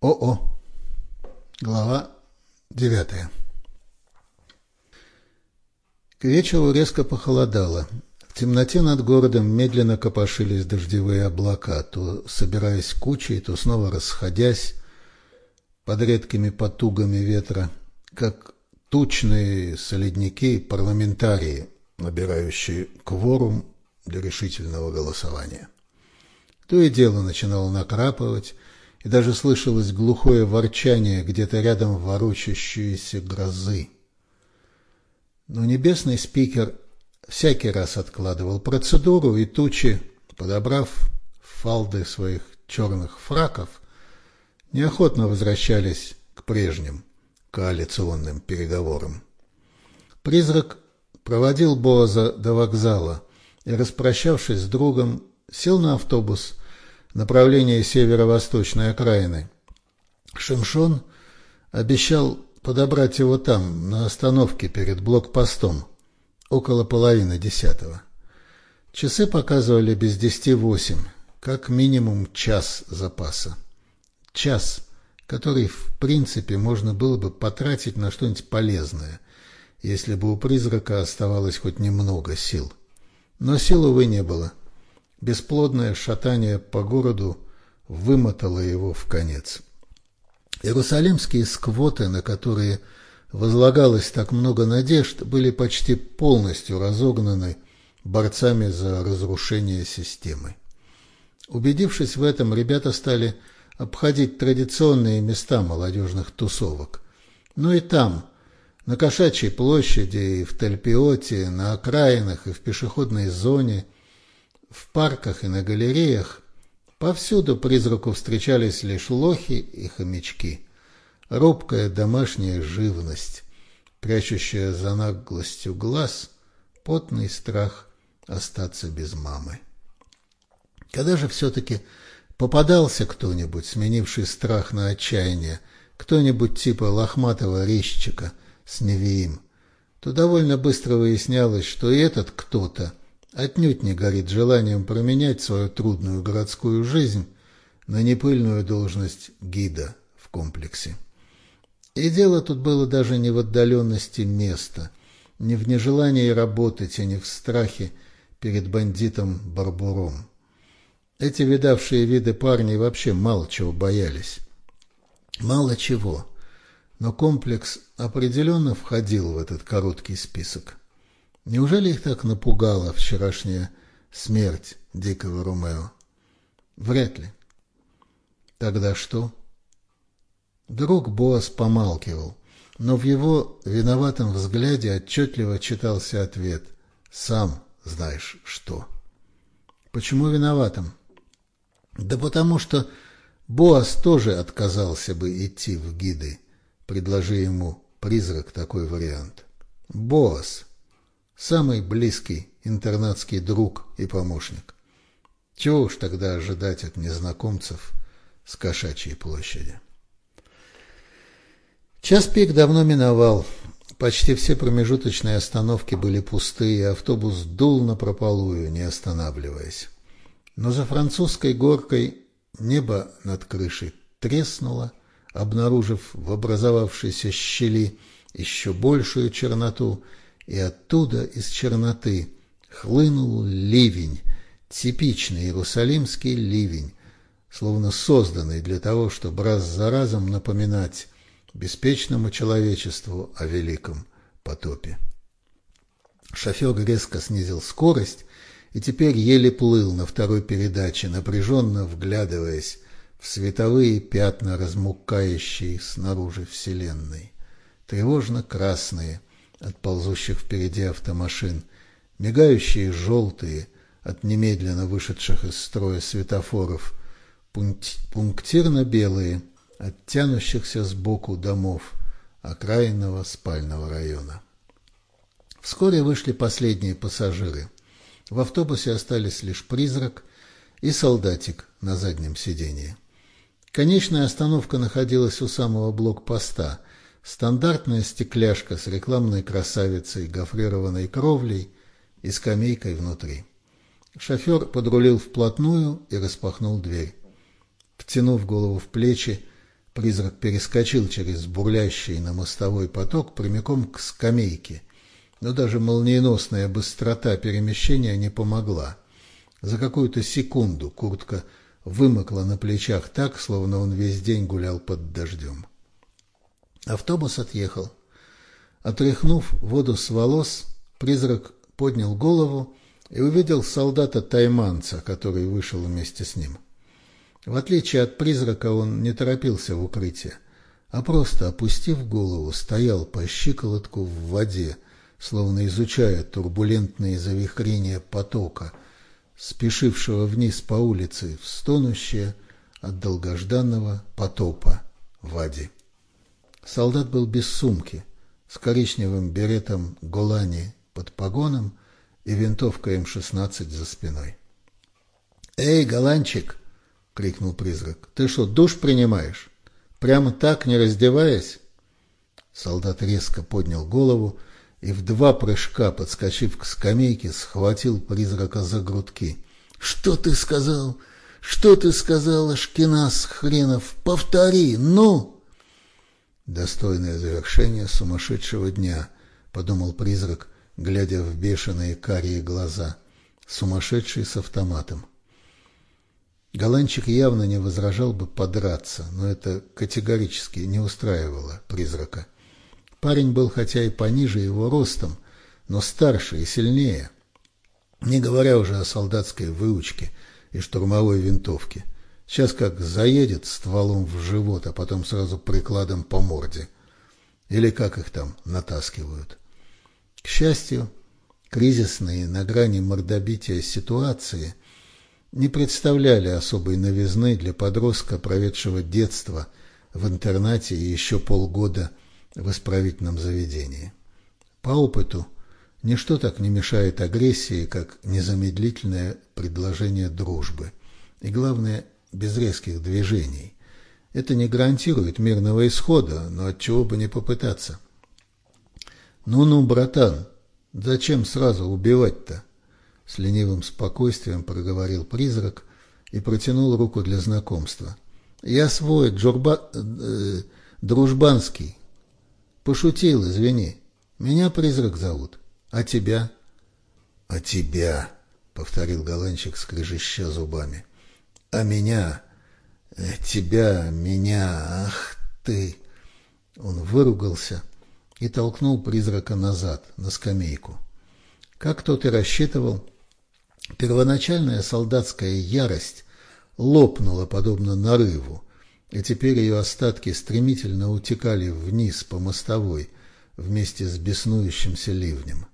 ОО. Глава девятая. К вечеру резко похолодало. В темноте над городом медленно копошились дождевые облака, то собираясь кучей, то снова расходясь под редкими потугами ветра, как тучные солидники парламентарии, набирающие кворум для решительного голосования. То и дело начинало накрапывать, и даже слышалось глухое ворчание где-то рядом ворочащиеся грозы. Но небесный спикер всякий раз откладывал процедуру, и тучи, подобрав фалды своих черных фраков, неохотно возвращались к прежним коалиционным переговорам. Призрак проводил Боаза до вокзала и, распрощавшись с другом, сел на автобус направлении северо-восточной окраины. Шимшон обещал подобрать его там, на остановке перед блокпостом, около половины десятого. Часы показывали без десяти восемь, как минимум час запаса. Час, который, в принципе, можно было бы потратить на что-нибудь полезное, если бы у призрака оставалось хоть немного сил. Но сил, увы, не было. Бесплодное шатание по городу вымотало его в конец. Иерусалимские сквоты, на которые возлагалось так много надежд, были почти полностью разогнаны борцами за разрушение системы. Убедившись в этом, ребята стали обходить традиционные места молодежных тусовок. Но и там, на Кошачьей площади, и в Тельпиоте, на окраинах и в пешеходной зоне – в парках и на галереях повсюду призраку встречались лишь лохи и хомячки. Робкая домашняя живность, прячущая за наглостью глаз потный страх остаться без мамы. Когда же все-таки попадался кто-нибудь, сменивший страх на отчаяние, кто-нибудь типа лохматого резчика с Невиим, то довольно быстро выяснялось, что и этот кто-то отнюдь не горит желанием променять свою трудную городскую жизнь на непыльную должность гида в комплексе. И дело тут было даже не в отдаленности места, не в нежелании работать, а не в страхе перед бандитом Барбуром. Эти видавшие виды парни вообще мало чего боялись. Мало чего. Но комплекс определенно входил в этот короткий список. Неужели их так напугала вчерашняя смерть дикого Ромео? Вряд ли. Тогда что? Друг Боас помалкивал, но в его виноватом взгляде отчетливо читался ответ «Сам знаешь что». Почему виноватым? Да потому что Боас тоже отказался бы идти в гиды, предложи ему призрак такой вариант. Боас самый близкий интернатский друг и помощник. Чего уж тогда ожидать от незнакомцев с кошачьей площади? Час пик давно миновал. Почти все промежуточные остановки были пустые, автобус дул на прополую, не останавливаясь. Но за французской горкой небо над крышей треснуло, обнаружив в образовавшейся щели еще большую черноту – и оттуда, из черноты, хлынул ливень, типичный иерусалимский ливень, словно созданный для того, чтобы раз за разом напоминать беспечному человечеству о великом потопе. Шофер резко снизил скорость и теперь еле плыл на второй передаче, напряженно вглядываясь в световые пятна, размукающие снаружи Вселенной. Тревожно красные – от ползущих впереди автомашин, мигающие желтые от немедленно вышедших из строя светофоров, пунктирно-белые от тянущихся сбоку домов окраинного спального района. Вскоре вышли последние пассажиры. В автобусе остались лишь призрак и солдатик на заднем сидении. Конечная остановка находилась у самого блокпоста – Стандартная стекляшка с рекламной красавицей, гофрированной кровлей и скамейкой внутри. Шофер подрулил вплотную и распахнул дверь. Втянув голову в плечи, Призрак перескочил через бурлящий на мостовой поток прямиком к скамейке, но даже молниеносная быстрота перемещения не помогла. За какую-то секунду куртка вымокла на плечах так, словно он весь день гулял под дождем. Автобус отъехал. Отряхнув воду с волос, призрак поднял голову и увидел солдата-тайманца, который вышел вместе с ним. В отличие от призрака, он не торопился в укрытие, а просто, опустив голову, стоял по щиколотку в воде, словно изучая турбулентные завихрения потока, спешившего вниз по улице в стонущее от долгожданного потопа воде. Солдат был без сумки, с коричневым беретом Голани под погоном и винтовкой М-16 за спиной. «Эй, голландчик!» — крикнул призрак. «Ты что, душ принимаешь? Прямо так, не раздеваясь?» Солдат резко поднял голову и в два прыжка, подскочив к скамейке, схватил призрака за грудки. «Что ты сказал? Что ты сказал, Ашкенас хренов? Повтори, ну!» «Достойное завершение сумасшедшего дня», — подумал призрак, глядя в бешеные карие глаза. «Сумасшедший с автоматом». Голландчик явно не возражал бы подраться, но это категорически не устраивало призрака. Парень был хотя и пониже его ростом, но старше и сильнее, не говоря уже о солдатской выучке и штурмовой винтовке. Сейчас как заедет стволом в живот, а потом сразу прикладом по морде. Или как их там натаскивают. К счастью, кризисные на грани мордобития ситуации не представляли особой новизны для подростка, проведшего детство в интернате и еще полгода в исправительном заведении. По опыту, ничто так не мешает агрессии, как незамедлительное предложение дружбы. И главное, без резких движений. Это не гарантирует мирного исхода, но от чего бы не попытаться. «Ну-ну, братан, зачем сразу убивать-то?» С ленивым спокойствием проговорил призрак и протянул руку для знакомства. «Я свой, Джурба... Э, дружбанский. Пошутил, извини. Меня призрак зовут. А тебя?» «А тебя?» — повторил голландчик, скрежеща зубами. А меня, э, тебя, меня, ах ты! Он выругался и толкнул призрака назад, на скамейку. Как тот и рассчитывал, первоначальная солдатская ярость лопнула подобно нарыву, и теперь ее остатки стремительно утекали вниз по мостовой вместе с беснующимся ливнем.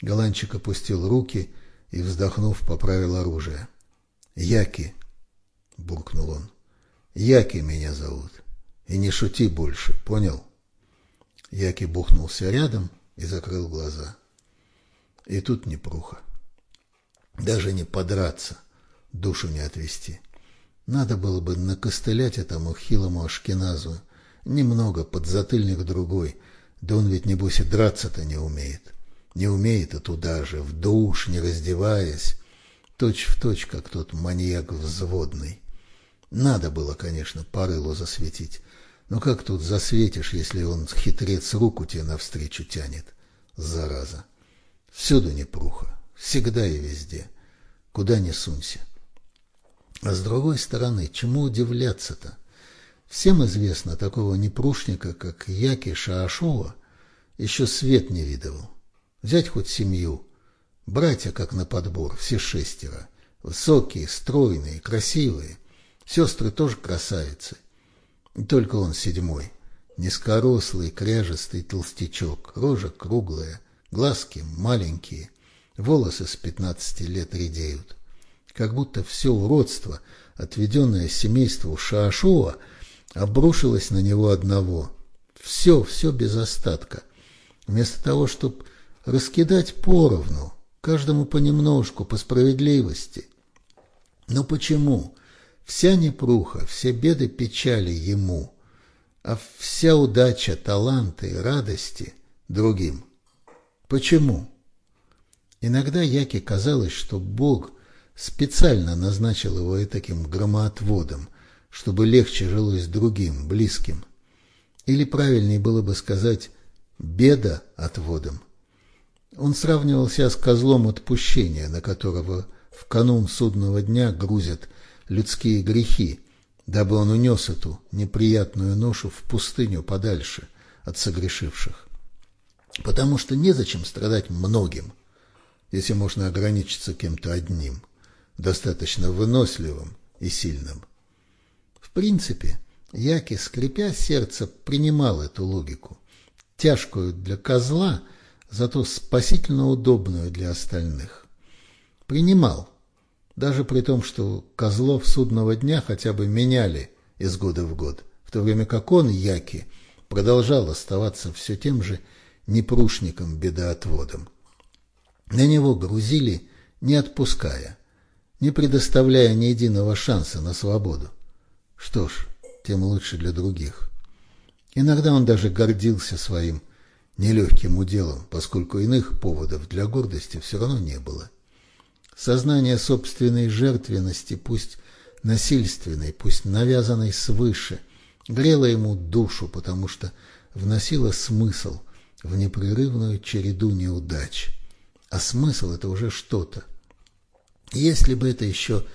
Голландчик опустил руки и, вздохнув, поправил оружие. «Яки!» — буркнул он. «Яки меня зовут. И не шути больше, понял?» Яки бухнулся рядом и закрыл глаза. И тут непруха. Даже не подраться, душу не отвести. Надо было бы накостылять этому хилому ашкеназу. Немного, подзатыльник другой. Да он ведь, небось, и драться-то не умеет. Не умеет и туда же, в душ, не раздеваясь. Точь в точь, как тот маньяк взводный. Надо было, конечно, порылу засветить. Но как тут засветишь, если он, хитрец, руку тебе навстречу тянет? Зараза. Всюду непруха. Всегда и везде. Куда ни сунься. А с другой стороны, чему удивляться-то? Всем известно такого непрушника, как Яки Шаашова, еще свет не видывал. Взять хоть семью. Братья, как на подбор, все шестеро. Высокие, стройные, красивые. Сестры тоже красавицы. Только он седьмой. Низкорослый, кряжестый толстячок, рожа круглая, глазки маленькие, волосы с пятнадцати лет редеют. Как будто все уродство, отведенное семейству Шаашова, обрушилось на него одного. Все, все без остатка. Вместо того, чтобы раскидать поровну, каждому понемножку, по справедливости. Но почему? Вся непруха, все беды печали ему, а вся удача, таланты, радости другим. Почему? Иногда Яке казалось, что Бог специально назначил его и таким громоотводом, чтобы легче жилось другим, близким. Или правильнее было бы сказать «беда отводом». Он сравнивался с козлом отпущения, на которого в канун судного дня грузят людские грехи, дабы он унес эту неприятную ношу в пустыню подальше от согрешивших. Потому что незачем страдать многим, если можно ограничиться кем-то одним, достаточно выносливым и сильным. В принципе, Яки, скрипя сердце, принимал эту логику, тяжкую для козла, зато спасительно удобную для остальных. Принимал, даже при том, что козлов судного дня хотя бы меняли из года в год, в то время как он, Яки, продолжал оставаться все тем же непрушником-бедоотводом. На него грузили, не отпуская, не предоставляя ни единого шанса на свободу. Что ж, тем лучше для других. Иногда он даже гордился своим нелегким уделом, поскольку иных поводов для гордости все равно не было. Сознание собственной жертвенности, пусть насильственной, пусть навязанной свыше, грело ему душу, потому что вносило смысл в непрерывную череду неудач. А смысл – это уже что-то. Если бы это еще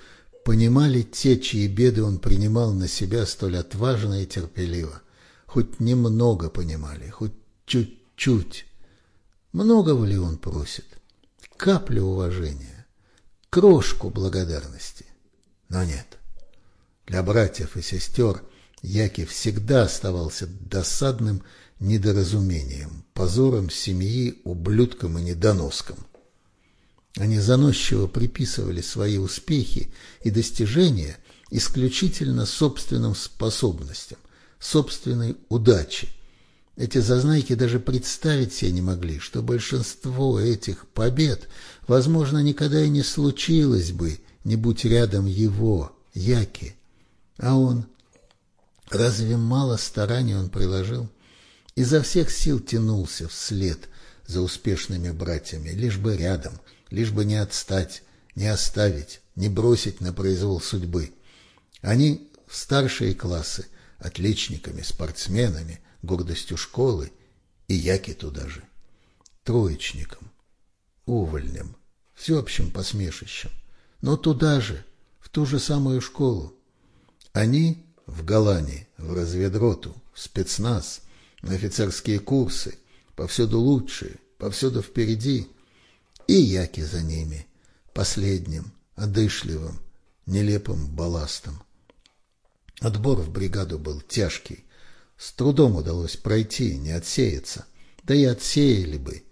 понимали те, чьи беды он принимал на себя столь отважно и терпеливо, хоть немного понимали, хоть чуть-чуть. Многого ли он просит? Каплю уважения крошку благодарности. Но нет. Для братьев и сестер Яки всегда оставался досадным недоразумением, позором семьи, ублюдком и недоноском. Они заносчиво приписывали свои успехи и достижения исключительно собственным способностям, собственной удаче – эти зазнайки даже представить себе не могли, что большинство этих побед, возможно, никогда и не случилось бы, не будь рядом его, Яки. А он... Разве мало стараний он приложил? Изо всех сил тянулся вслед за успешными братьями, лишь бы рядом, лишь бы не отстать, не оставить, не бросить на произвол судьбы. Они в старшие классы, отличниками, спортсменами – гордостью школы, и Яки туда же, троечником, увольнем, всеобщим посмешищем, но туда же, в ту же самую школу. Они в Голландии, в разведроту, в спецназ, на офицерские курсы, повсюду лучшие, повсюду впереди, и Яки за ними, последним, одышливым, нелепым балластом. Отбор в бригаду был тяжкий, с трудом удалось пройти, не отсеяться. Да и отсеяли бы,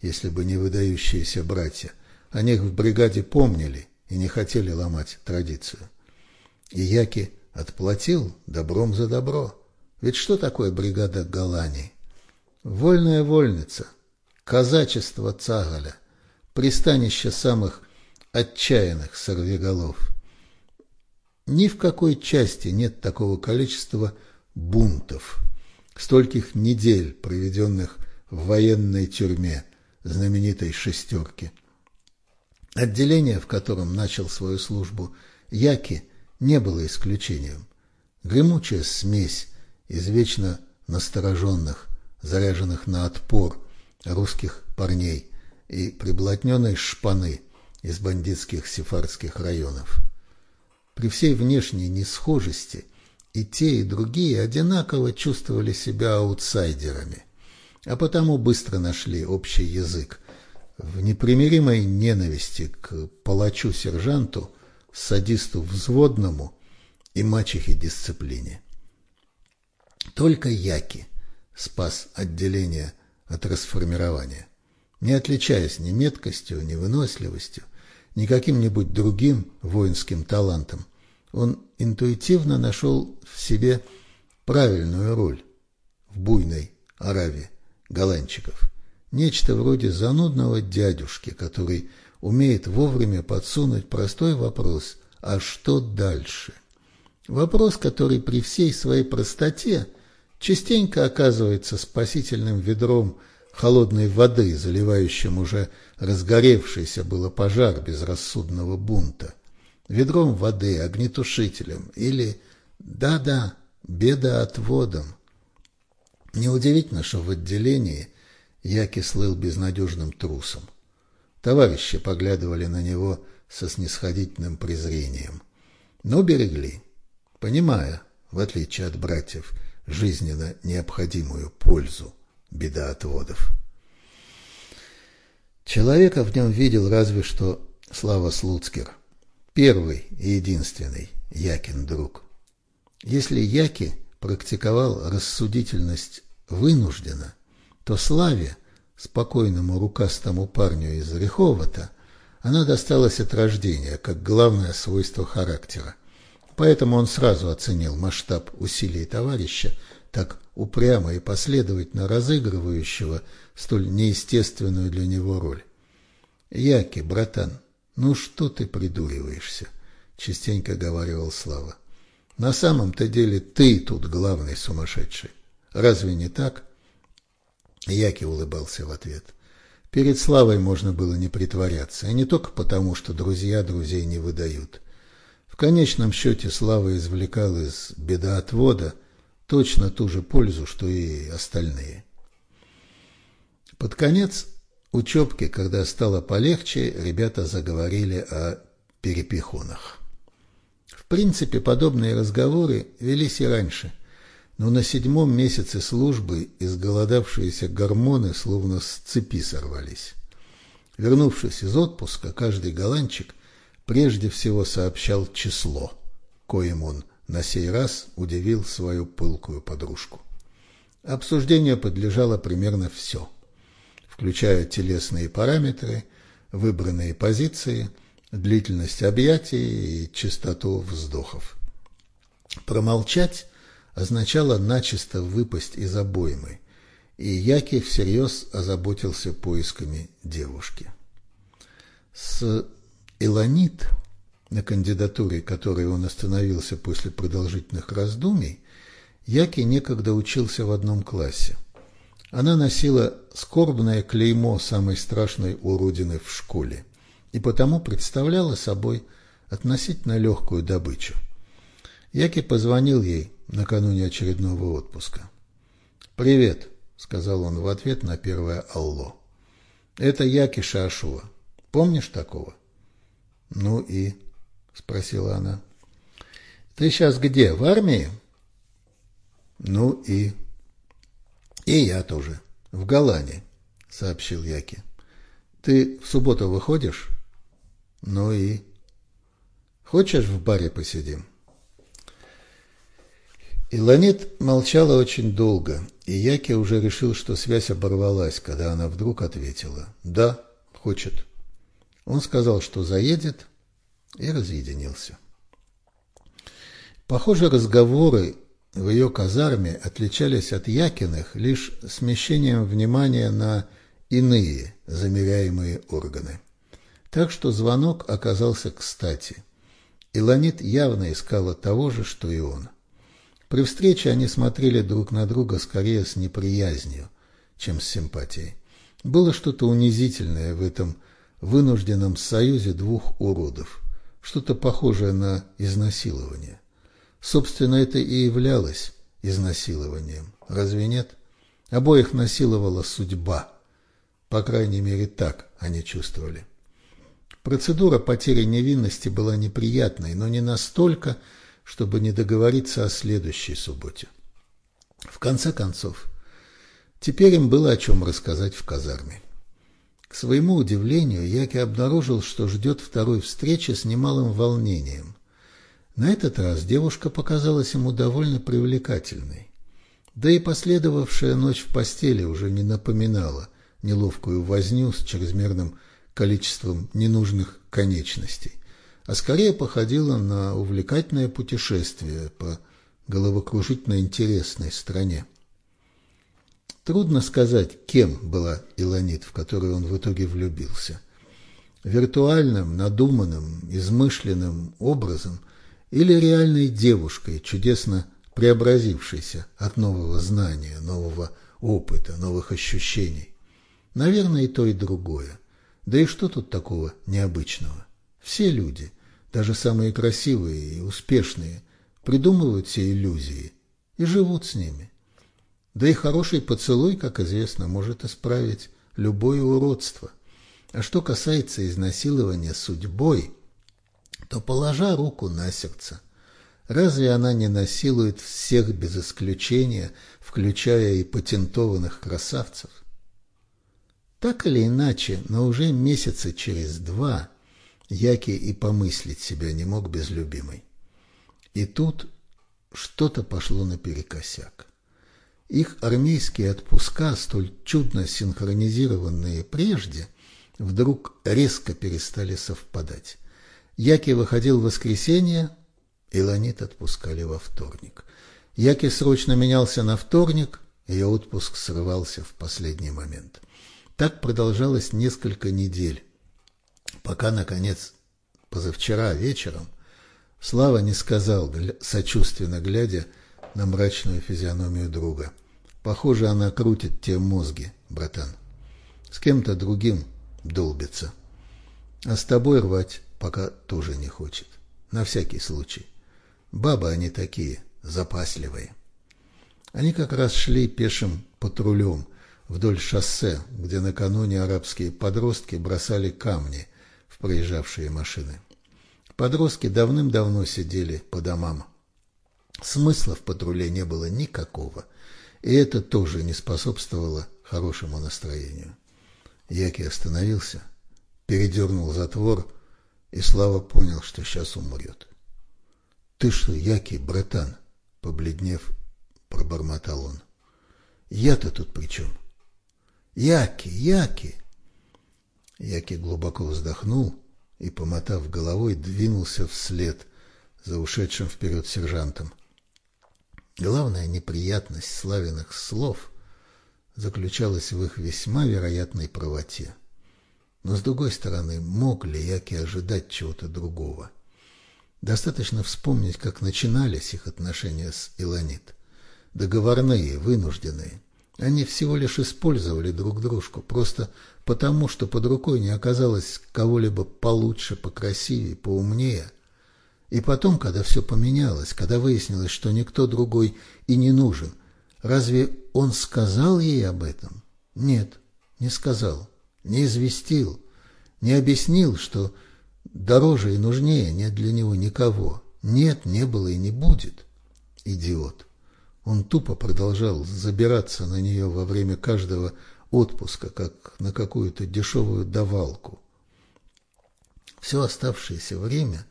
если бы не выдающиеся братья. О них в бригаде помнили и не хотели ломать традицию. И Яки отплатил добром за добро. Ведь что такое бригада Галани? Вольная вольница, казачество Цагаля, пристанище самых отчаянных сорвиголов. Ни в какой части нет такого количества бунтов, стольких недель, проведенных в военной тюрьме знаменитой «шестерки». Отделение, в котором начал свою службу Яки, не было исключением. Гремучая смесь из вечно настороженных, заряженных на отпор русских парней и приблотненной шпаны из бандитских сефардских районов. При всей внешней несхожести и те, и другие одинаково чувствовали себя аутсайдерами, а потому быстро нашли общий язык в непримиримой ненависти к палачу-сержанту, садисту-взводному и мачехе-дисциплине. Только Яки спас отделение от расформирования, не отличаясь ни меткостью, ни выносливостью, ни каким-нибудь другим воинским талантом. Он интуитивно нашел в себе правильную роль в буйной Аравии голландчиков. Нечто вроде занудного дядюшки, который умеет вовремя подсунуть простой вопрос «А что дальше?». Вопрос, который при всей своей простоте частенько оказывается спасительным ведром холодной воды, заливающим уже разгоревшийся было пожар безрассудного бунта ведром воды, огнетушителем или Да-да, беда отводом. Неудивительно, что в отделении Яки слыл безнадежным трусом. Товарищи поглядывали на него со снисходительным презрением, но берегли, понимая, в отличие от братьев, жизненно необходимую пользу бедоотводов. Человека в нем видел разве что Слава Слуцкер, первый и единственный Якин друг. Если Яки практиковал рассудительность вынужденно, то Славе, спокойному рукастому парню из Реховата, она досталась от рождения, как главное свойство характера. Поэтому он сразу оценил масштаб усилий товарища, так упрямо и последовательно разыгрывающего столь неестественную для него роль. «Яки, братан, ну что ты придуриваешься?» – частенько говаривал Слава. «На самом-то деле ты тут главный сумасшедший. Разве не так?» Яки улыбался в ответ. Перед Славой можно было не притворяться, и не только потому, что друзья друзей не выдают – конечном счете Слава извлекал из бедоотвода точно ту же пользу, что и остальные. Под конец учебки, когда стало полегче, ребята заговорили о перепихонах. В принципе, подобные разговоры велись и раньше, но на седьмом месяце службы изголодавшиеся гормоны словно с цепи сорвались. Вернувшись из отпуска, каждый голландчик прежде всего сообщал число, коим он на сей раз удивил свою пылкую подружку. Обсуждению подлежало примерно все, включая телесные параметры, выбранные позиции, длительность объятий и частоту вздохов. Промолчать означало начисто выпасть из обоймы, и Яки всерьез озаботился поисками девушки. С Эланит, на кандидатуре которой он остановился после продолжительных раздумий, Яки некогда учился в одном классе. Она носила скорбное клеймо самой страшной уродины в школе и потому представляла собой относительно легкую добычу. Яки позвонил ей накануне очередного отпуска. «Привет», — сказал он в ответ на первое «Алло». «Это Яки Шашуа. Помнишь такого?» «Ну и?» – спросила она. «Ты сейчас где, в армии?» «Ну и?» «И я тоже, в Голландии», – сообщил Яки. «Ты в субботу выходишь?» «Ну и?» «Хочешь, в баре посидим?» Илонит молчала очень долго, и Яки уже решил, что связь оборвалась, когда она вдруг ответила «Да, хочет». Он сказал, что заедет, и разъединился. Похоже, разговоры в ее казарме отличались от Якиных лишь смещением внимания на иные замеряемые органы. Так что звонок оказался кстати. Илонит явно искала того же, что и он. При встрече они смотрели друг на друга скорее с неприязнью, чем с симпатией. Было что-то унизительное в этом вынужденном союзе двух уродов, что-то похожее на изнасилование. Собственно, это и являлось изнасилованием, разве нет? Обоих насиловала судьба. По крайней мере, так они чувствовали. Процедура потери невинности была неприятной, но не настолько, чтобы не договориться о следующей субботе. В конце концов, теперь им было о чем рассказать в казарме. К своему удивлению, Яки обнаружил, что ждет второй встречи с немалым волнением. На этот раз девушка показалась ему довольно привлекательной. Да и последовавшая ночь в постели уже не напоминала неловкую возню с чрезмерным количеством ненужных конечностей, а скорее походила на увлекательное путешествие по головокружительно интересной стране. Трудно сказать, кем была Илонит, в которую он в итоге влюбился. Виртуальным, надуманным, измышленным образом или реальной девушкой, чудесно преобразившейся от нового знания, нового опыта, новых ощущений. Наверное, и то, и другое. Да и что тут такого необычного? Все люди, даже самые красивые и успешные, придумывают все иллюзии и живут с ними. Да и хороший поцелуй, как известно, может исправить любое уродство. А что касается изнасилования судьбой, то, положа руку на сердце, разве она не насилует всех без исключения, включая и патентованных красавцев? Так или иначе, но уже месяца через два Яки и помыслить себя не мог без любимой. И тут что-то пошло наперекосяк. Их армейские отпуска, столь чудно синхронизированные прежде, вдруг резко перестали совпадать. Яки выходил в воскресенье, и Ланит отпускали во вторник. Яки срочно менялся на вторник, ее отпуск срывался в последний момент. Так продолжалось несколько недель, пока, наконец, позавчера вечером Слава не сказал, сочувственно глядя на мрачную физиономию друга. Похоже, она крутит те мозги, братан. С кем-то другим долбится. А с тобой рвать пока тоже не хочет. На всякий случай. Бабы они такие, запасливые. Они как раз шли пешим патрулем вдоль шоссе, где накануне арабские подростки бросали камни в проезжавшие машины. Подростки давным-давно сидели по домам. Смысла в патруле не было никакого, и это тоже не способствовало хорошему настроению. Яки остановился, передернул затвор, и Слава понял, что сейчас умрет. — Ты что, Яки, братан? — побледнев, пробормотал он. — Я-то тут при чем? — Яки, Яки! Яки глубоко вздохнул и, помотав головой, двинулся вслед за ушедшим вперед сержантом. Главная неприятность славяных слов заключалась в их весьма вероятной правоте. Но, с другой стороны, мог ли Яки ожидать чего-то другого? Достаточно вспомнить, как начинались их отношения с Илонит. Договорные, вынужденные. Они всего лишь использовали друг дружку, просто потому, что под рукой не оказалось кого-либо получше, покрасивее, поумнее. И потом, когда все поменялось, когда выяснилось, что никто другой и не нужен, разве он сказал ей об этом? Нет, не сказал, не известил, не объяснил, что дороже и нужнее нет для него никого. Нет, не было и не будет. Идиот. Он тупо продолжал забираться на нее во время каждого отпуска, как на какую-то дешевую давалку. Все оставшееся время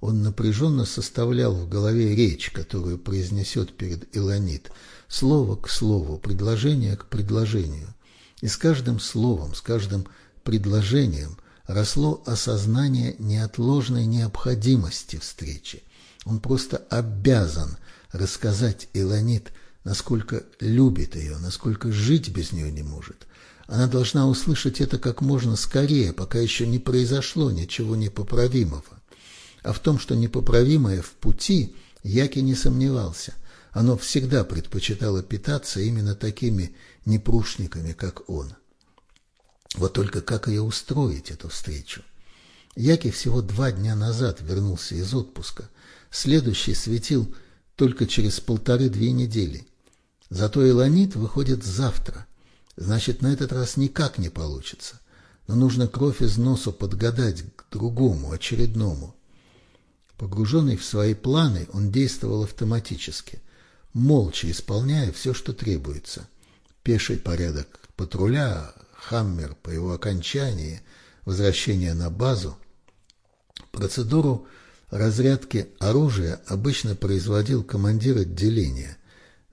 он напряженно составлял в голове речь, которую произнесет перед Илонит, слово к слову, предложение к предложению. И с каждым словом, с каждым предложением росло осознание неотложной необходимости встречи. Он просто обязан рассказать Илонит насколько любит ее, насколько жить без нее не может. Она должна услышать это как можно скорее, пока еще не произошло ничего непоправимого. А в том, что непоправимое в пути, Яки не сомневался. Оно всегда предпочитало питаться именно такими непрушниками, как он. Вот только как ее устроить, эту встречу? Яки всего два дня назад вернулся из отпуска. Следующий светил только через полторы-две недели – Зато Эланит выходит завтра. Значит, на этот раз никак не получится. Но нужно кровь из носу подгадать к другому, очередному. Погруженный в свои планы, он действовал автоматически, молча исполняя все, что требуется. Пеший порядок патруля, хаммер по его окончании, возвращение на базу. Процедуру разрядки оружия обычно производил командир отделения –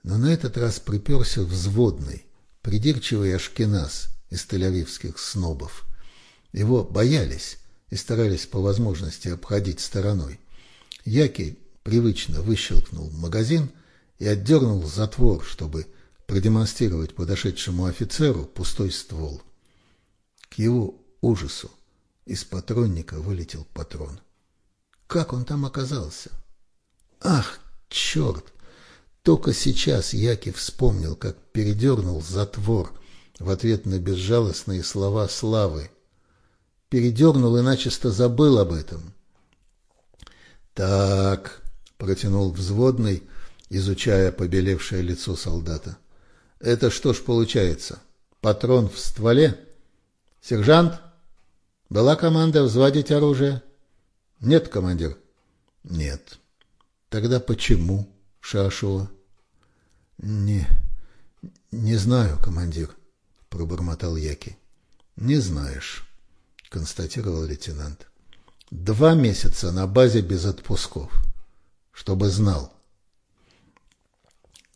но на этот раз приперся взводный, придирчивый ашкеназ из тель снобов. Его боялись и старались по возможности обходить стороной. Яки привычно выщелкнул магазин и отдернул затвор, чтобы продемонстрировать подошедшему офицеру пустой ствол. К его ужасу из патронника вылетел патрон. Как он там оказался? Ах, черт! Только сейчас Якив вспомнил, как передернул затвор в ответ на безжалостные слова Славы. Передернул и начисто забыл об этом. «Так», — протянул взводный, изучая побелевшее лицо солдата. Это что ж получается? Патрон в стволе? Сержант? Была команда взводить оружие? Нет, командир. Нет. Тогда почему, Шашуа? Не, не знаю, командир, пробормотал Яки. Не знаешь, констатировал лейтенант. Два месяца на базе без отпусков, чтобы знал.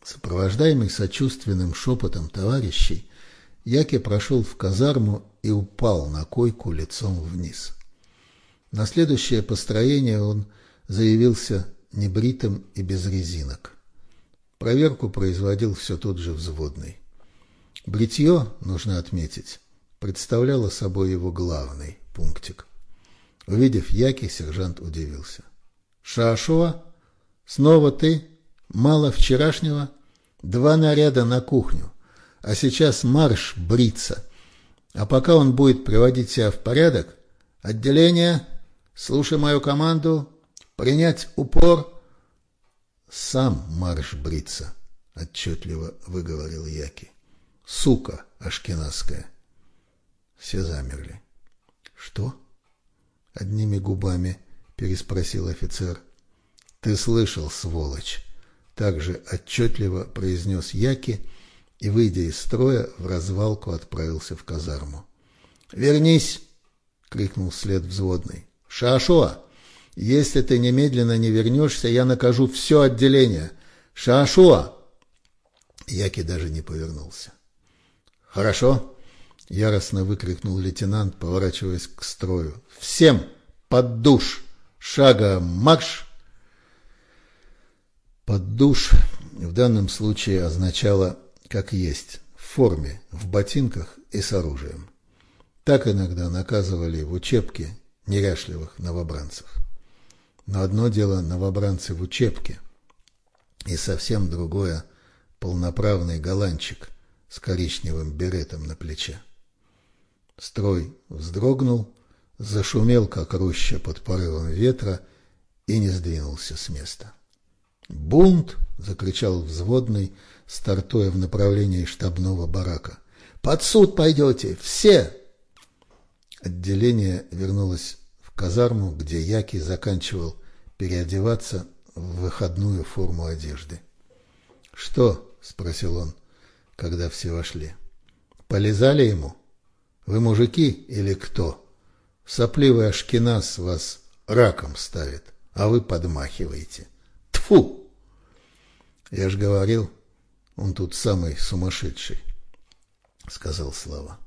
Сопровождаемый сочувственным шепотом товарищей, Яки прошел в казарму и упал на койку лицом вниз. На следующее построение он заявился небритым и без резинок. Проверку производил все тот же взводный. Бритье, нужно отметить, представляло собой его главный пунктик. Увидев Яки, сержант удивился. «Шашуа? Снова ты? Мало вчерашнего? Два наряда на кухню, а сейчас марш бриться. А пока он будет приводить себя в порядок, отделение, слушай мою команду, принять упор». «Сам марш бриться», — отчетливо выговорил Яки. «Сука ашкенадская». Все замерли. «Что?» — одними губами переспросил офицер. «Ты слышал, сволочь!» — также отчетливо произнес Яки и, выйдя из строя, в развалку отправился в казарму. «Вернись!» — крикнул вслед взводный. «Шашуа! Если ты немедленно не вернешься, я накажу все отделение! Шашуа!» Яки даже не повернулся. «Хорошо!» — яростно выкрикнул лейтенант, поворачиваясь к строю. «Всем под душ! Шага марш!» «Под душ» в данном случае означало «как есть», в форме, в ботинках и с оружием. Так иногда наказывали в учебке неряшливых новобранцев. Но одно дело новобранцы в учебке, и совсем другое – полноправный голландчик с коричневым беретом на плече. Строй вздрогнул, зашумел, как роща под порывом ветра, и не сдвинулся с места. «Бунт!» — закричал взводный, стартуя в направлении штабного барака. «Под суд пойдете! Все!» Отделение вернулось казарму, где Яки заканчивал переодеваться в выходную форму одежды. «Что?» — спросил он, когда все вошли. «Полезали ему?» Вы мужики или кто? Сопливый ашкеназ вас раком ставит, а вы подмахиваете. Тфу! Я ж говорил, он тут самый сумасшедший, сказал Слава.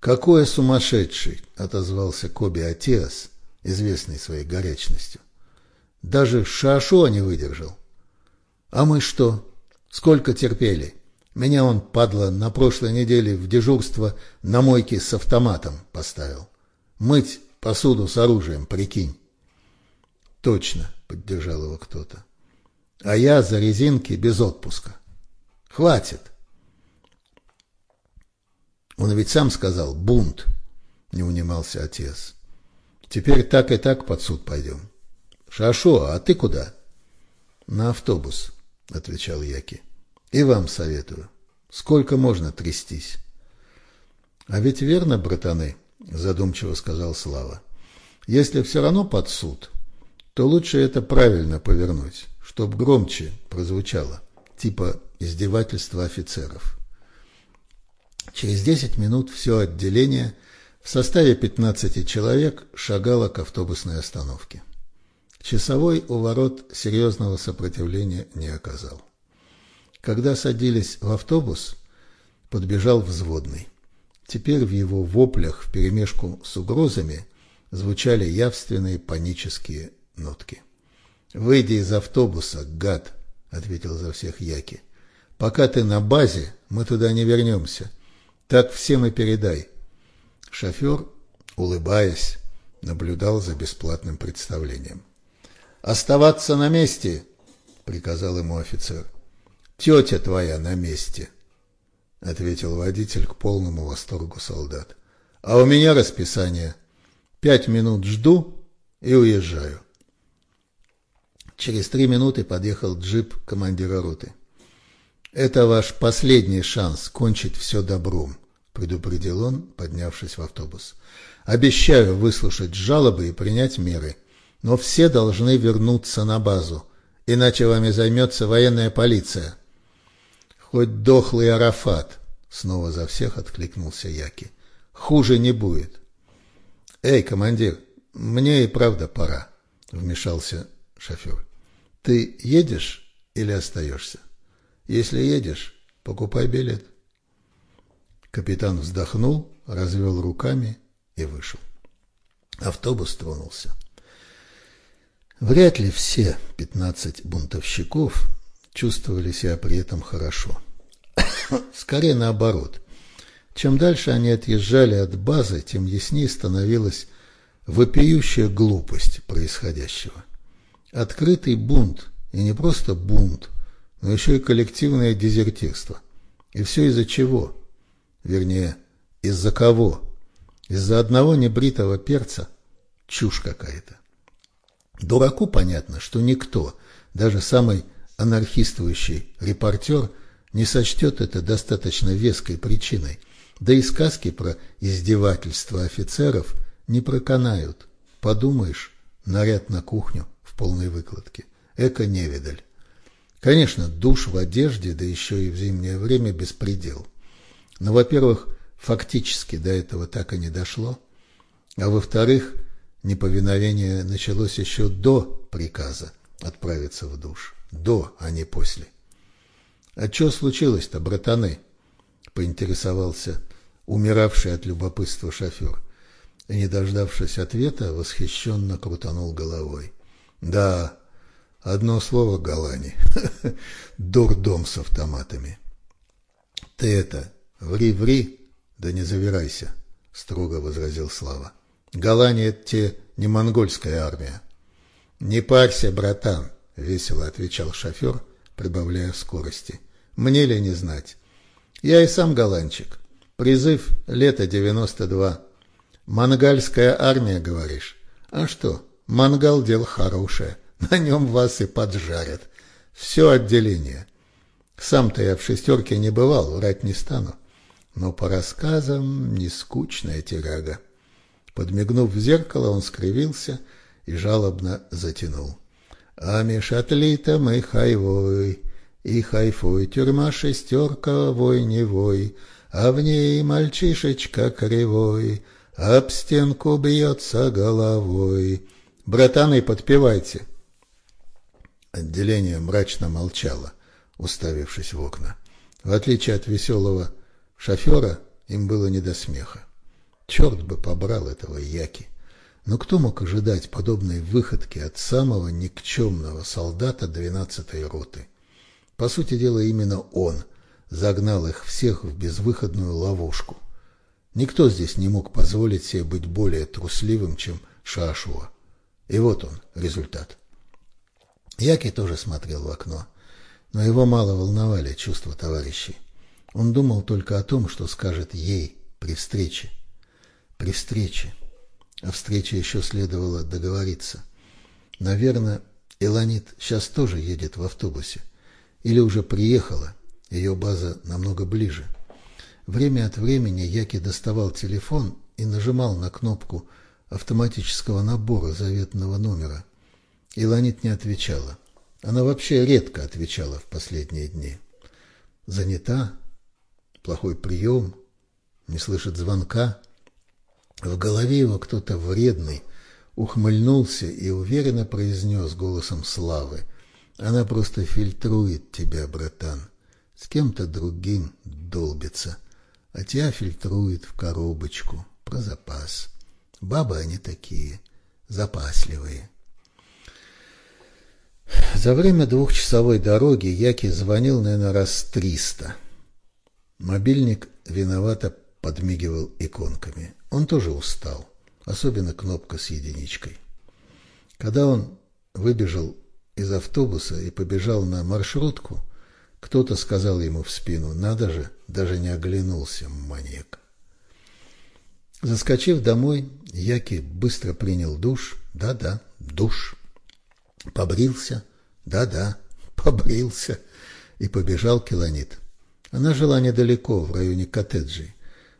Какой сумасшедший, отозвался Коби Атиас, известный своей горячностью. Даже Шашуа не выдержал. А мы что? Сколько терпели? Меня он, падла, на прошлой неделе в дежурство на мойке с автоматом поставил. Мыть посуду с оружием, прикинь. Точно, поддержал его кто-то. А я за резинки без отпуска. Хватит. Он ведь сам сказал «бунт», — не унимался отец. Теперь так и так под суд пойдем. Шашо, а ты куда? На автобус, — отвечал Яки. И вам советую. Сколько можно трястись? А ведь верно, братаны, задумчиво сказал Слава. Если все равно под суд, то лучше это правильно повернуть, чтоб громче прозвучало, типа издевательства офицеров. Через десять минут все отделение в составе 15 человек шагало к автобусной остановке. Часовой у ворот серьезного сопротивления не оказал. Когда садились в автобус, подбежал взводный. Теперь в его воплях вперемешку с угрозами звучали явственные панические нотки. «Выйди из автобуса, гад!» — ответил за всех Яки. «Пока ты на базе, мы туда не вернемся. Так всем и передай». Шофер, улыбаясь, наблюдал за бесплатным представлением. «Оставаться на месте!» — приказал ему офицер. Тетя твоя на месте, — ответил водитель к полному восторгу солдат. А у меня расписание. Пять минут жду и уезжаю. Через три минуты подъехал джип командира роты. «Это ваш последний шанс кончить все добром», – предупредил он, поднявшись в автобус. «Обещаю выслушать жалобы и принять меры, но все должны вернуться на базу, иначе вами займется военная полиция». «Хоть дохлый Арафат», – снова за всех откликнулся Яки. «Хуже не будет». «Эй, командир, мне и правда пора», – вмешался шофер. «Ты едешь или остаешься?» Если едешь, покупай билет. Капитан вздохнул, развел руками и вышел. Автобус тронулся. Вряд ли все пятнадцать бунтовщиков чувствовали себя при этом хорошо. Скорее наоборот. Чем дальше они отъезжали от базы, тем яснее становилась вопиющая глупость происходящего. Открытый бунт, и не просто бунт, но еще и коллективное дезертирство. И все из-за чего? Вернее, из-за кого? Из-за одного небритого перца? Чушь какая-то. Дураку понятно, что никто, даже самый анархистующий репортер, не сочтет это достаточно веской причиной, да и сказки про издевательство офицеров не проканают. Подумаешь, наряд на кухню в полной выкладке. Эко-невидаль. Конечно, душ в одежде, да еще и в зимнее время беспредел. Но, во-первых, фактически до этого так и не дошло, а во-вторых, неповиновение началось еще до приказа отправиться в душ. До, а не после. «А что случилось-то, братаны?» – поинтересовался умиравший от любопытства шофер. И, не дождавшись ответа, восхищенно крутанул головой. «Да, Одно слово Галани. Дурдом с автоматами. Ты это, ври-ври, да не завирайся, строго возразил Слава. Галани это те не монгольская армия. Не парься, братан, весело отвечал шофер, прибавляя скорости. Мне ли не знать? Я и сам голландчик. Призыв лето 92. Монгольская армия, говоришь? А что, мангал дело хорошее. На нем вас и поджарят. Все отделение. Сам-то я в шестерке не бывал, врать не стану. Но по рассказам не скучная тирага. Подмигнув в зеркало, он скривился и жалобно затянул. А меж отлитом и хайвой, и хайфой тюрьма шестерка вой не вой, а в ней мальчишечка кривой, об стенку бьется головой. Братаны, подпевайте. Отделение мрачно молчало, уставившись в окна. В отличие от веселого шофера, им было не до смеха. Черт бы побрал этого Яки. Но кто мог ожидать подобной выходки от самого никчемного солдата 12-й роты? По сути дела, именно он загнал их всех в безвыходную ловушку. Никто здесь не мог позволить себе быть более трусливым, чем Шашуа. И вот он, результат. Яки тоже смотрел в окно, но его мало волновали чувства товарищей. Он думал только о том, что скажет ей при встрече. При встрече. О встрече еще следовало договориться. Наверное, Иланит сейчас тоже едет в автобусе. Или уже приехала, ее база намного ближе. Время от времени Яки доставал телефон и нажимал на кнопку автоматического набора заветного номера. Иланит не отвечала. Она вообще редко отвечала в последние дни. Занята, плохой прием, не слышит звонка. В голове его кто-то вредный ухмыльнулся и уверенно произнес голосом славы. Она просто фильтрует тебя, братан. С кем-то другим долбится, а тебя фильтрует в коробочку про запас. Бабы они такие, запасливые. За время двухчасовой дороги Яки звонил, наверное, раз триста. Мобильник виновато подмигивал иконками. Он тоже устал, особенно кнопка с единичкой. Когда он выбежал из автобуса и побежал на маршрутку, кто-то сказал ему в спину, надо же, даже не оглянулся, маньяк. Заскочив домой, Яки быстро принял душ, да-да, душ, побрился – Да-да, побрился и побежал к Илонит. Она жила недалеко, в районе коттеджей.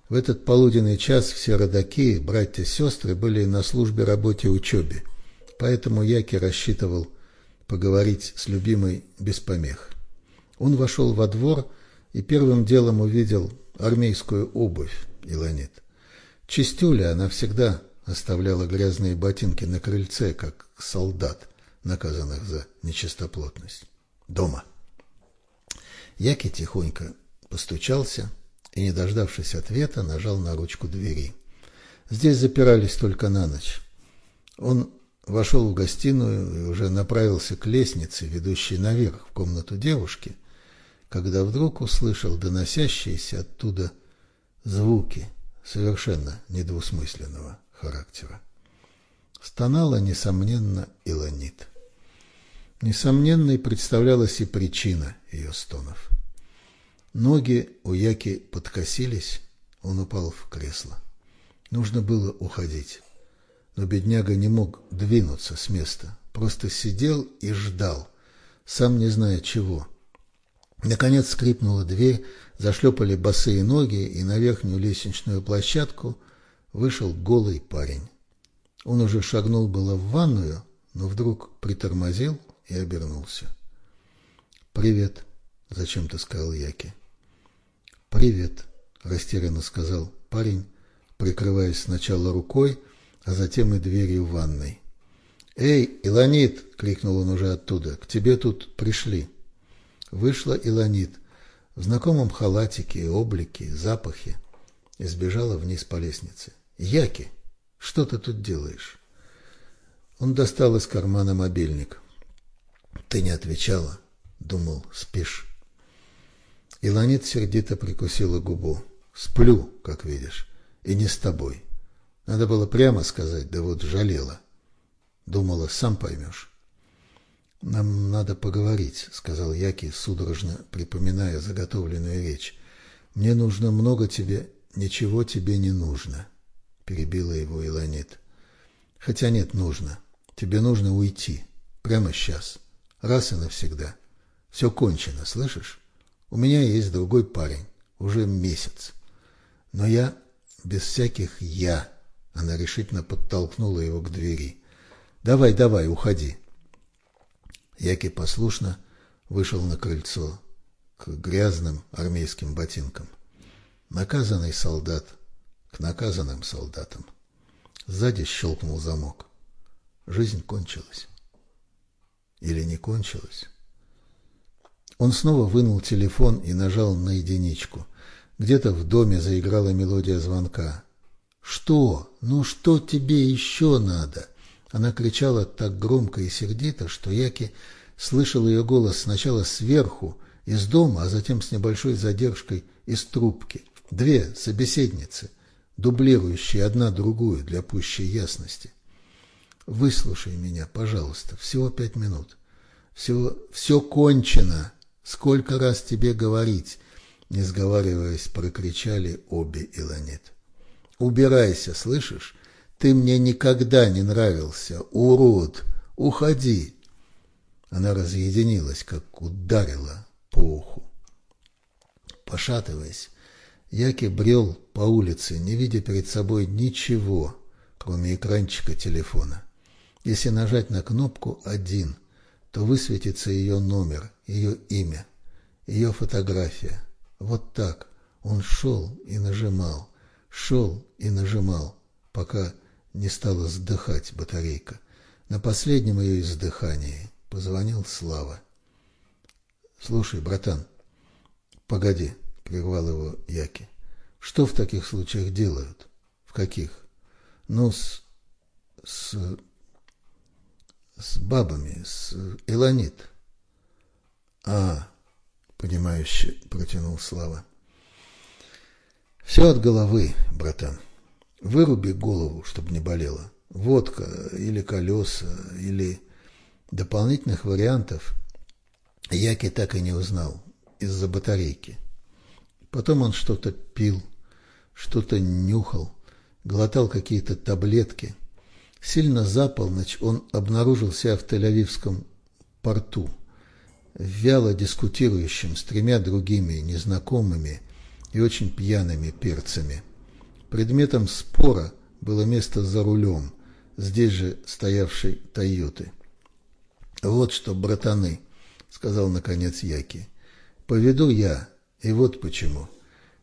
В этот полуденный час все родаки, братья-сестры, были на службе, работе, учебе. Поэтому Яки рассчитывал поговорить с любимой без помех. Он вошел во двор и первым делом увидел армейскую обувь Илонит. Чистюля она всегда оставляла грязные ботинки на крыльце, как солдат, наказанных за нечистоплотность. Дома. Яки тихонько постучался и, не дождавшись ответа, нажал на ручку двери. Здесь запирались только на ночь. Он вошел в гостиную и уже направился к лестнице, ведущей наверх в комнату девушки, когда вдруг услышал доносящиеся оттуда звуки совершенно недвусмысленного характера. Стонала, несомненно, Илонит. Несомненной представлялась и причина ее стонов. Ноги у Яки подкосились, он упал в кресло. Нужно было уходить. Но бедняга не мог двинуться с места, просто сидел и ждал, сам не зная чего. Наконец скрипнула дверь, зашлепали босые ноги, и на верхнюю лестничную площадку вышел голый парень. Он уже шагнул было в ванную, но вдруг притормозил и обернулся. «Привет», — зачем-то сказал Яки. «Привет», — растерянно сказал парень, прикрываясь сначала рукой, а затем и дверью ванной. «Эй, Илонит!» — крикнул он уже оттуда. «К тебе тут пришли». Вышла Илонит в знакомом халатике, облике, запахе и сбежала вниз по лестнице. «Яки, что ты тут делаешь?» Он достал из кармана мобильник. «Ты не отвечала?» Думал, спишь. Илонит сердито прикусила губу. «Сплю, как видишь, и не с тобой. Надо было прямо сказать, да вот жалела. Думала, сам поймешь». «Нам надо поговорить», — сказал Яки, судорожно припоминая заготовленную речь. «Мне нужно много тебе, ничего тебе не нужно», — перебила его Илонит. «Хотя нет, нужно. Тебе нужно уйти. Прямо сейчас. Раз и навсегда. Все кончено, слышишь? У меня есть другой парень. Уже месяц. Но я без всяких «я». Она решительно подтолкнула его к двери. «Давай, давай, уходи». Яки послушно вышел на крыльцо к грязным армейским ботинкам. Наказанный солдат к наказанным солдатам. Сзади щелкнул замок. Жизнь кончилась. Или не кончилась? Он снова вынул телефон и нажал на единичку. Где-то в доме заиграла мелодия звонка. «Что? Ну что тебе еще надо?» Она кричала так громко и сердито, что Яки слышал ее голос сначала сверху, из дома, а затем с небольшой задержкой из трубки. Две собеседницы, дублирующие одна другую для пущей ясности. «Выслушай меня, пожалуйста, всего пять минут. Все, все кончено. Сколько раз тебе говорить?» Не сговариваясь, прокричали обе Илонет. «Убирайся, слышишь? Ты мне никогда не нравился, урод! Уходи!» Она разъединилась, как ударила по уху. Пошатываясь, Яки брел по улице, не видя перед собой ничего, кроме экранчика телефона. Если нажать на кнопку «один», то высветится ее номер, ее имя, ее фотография. Вот так он шел и нажимал, шел и нажимал, пока не стала сдыхать батарейка. На последнем ее издыхании позвонил Слава. «Слушай, братан, погоди», — прервал его Яки. «Что в таких случаях делают? В каких? Ну, с... с... с бабами, с Эланит». «А, понимающе протянул Слава. «Все от головы, братан». Выруби голову, чтобы не болело. Водка или колеса, или дополнительных вариантов Яки так и не узнал из-за батарейки. Потом он что-то пил, что-то нюхал, глотал какие-то таблетки. Сильно за полночь он обнаружил себя в Тель-Авивском порту, вяло дискутирующим с тремя другими незнакомыми и очень пьяными перцами. Предметом спора было место за рулем, здесь же стоявшей «Тойоты». «Вот что, братаны», — сказал наконец Яки, — «поведу я, и вот почему.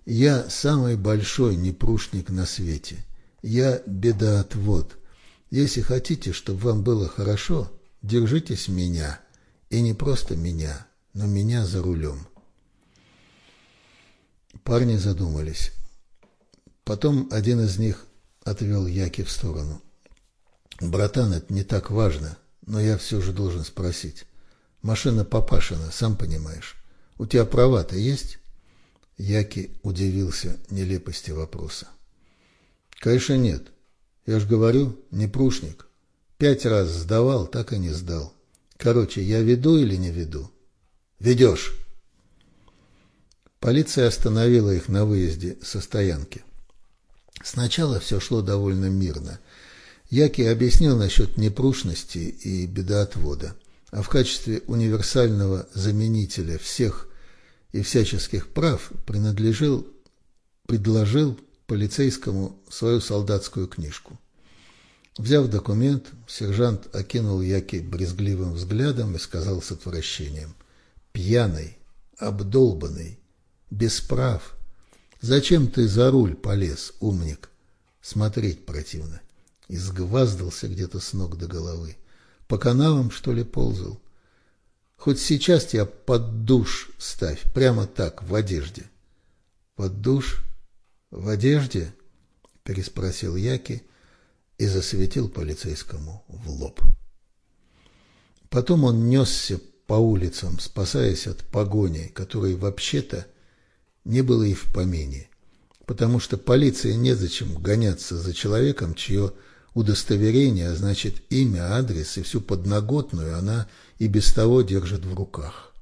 Я самый большой непрушник на свете. Я бедоотвод. Если хотите, чтобы вам было хорошо, держитесь меня. И не просто меня, но меня за рулем». Парни задумались. Потом один из них отвел Яки в сторону. «Братан, это не так важно, но я все же должен спросить. Машина Папашина, сам понимаешь. У тебя права-то есть?» Яки удивился нелепости вопроса. «Конечно нет. Я ж говорю, не прушник. Пять раз сдавал, так и не сдал. Короче, я веду или не веду?» «Ведешь!» Полиция остановила их на выезде со стоянки. Сначала все шло довольно мирно. Яки объяснил насчет непрушности и бедоотвода, а в качестве универсального заменителя всех и всяческих прав принадлежил, предложил полицейскому свою солдатскую книжку. Взяв документ, сержант окинул Яки брезгливым взглядом и сказал с отвращением «Пьяный, обдолбанный, без прав. Зачем ты за руль полез, умник? Смотреть противно. Изгваздался где-то с ног до головы. По канавам, что ли, ползал? Хоть сейчас тебя под душ ставь, прямо так, в одежде. Под душ? В одежде? Переспросил Яки и засветил полицейскому в лоб. Потом он несся по улицам, спасаясь от погони, которой вообще-то не было и в помине, потому что полиции незачем гоняться за человеком, чье удостоверение, а значит имя, адрес и всю подноготную она и без того держит в руках.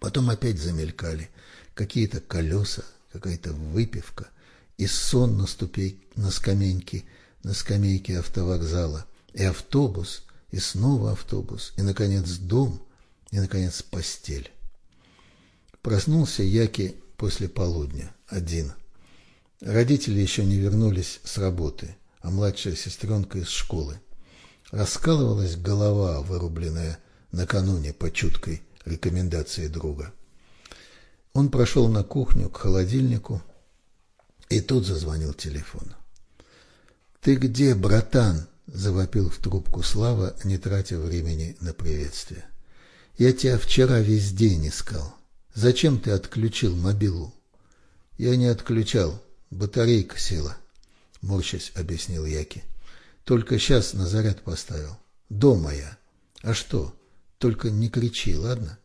Потом опять замелькали какие-то колеса, какая-то выпивка и сон на, ступей, на скамейке, на скамейке автовокзала, и автобус, и снова автобус, и, наконец, дом, и, наконец, постель. Проснулся Яки после полудня, один. Родители еще не вернулись с работы, а младшая сестренка из школы. Раскалывалась голова, вырубленная накануне по чуткой рекомендации друга. Он прошел на кухню к холодильнику, и тут зазвонил телефон. «Ты где, братан?» – завопил в трубку Слава, не тратя времени на приветствие. «Я тебя вчера весь день искал. Зачем ты отключил мобилу? Я не отключал, батарейка села, морщась объяснил Яки. Только сейчас на заряд поставил. Дома я. А что? Только не кричи, ладно?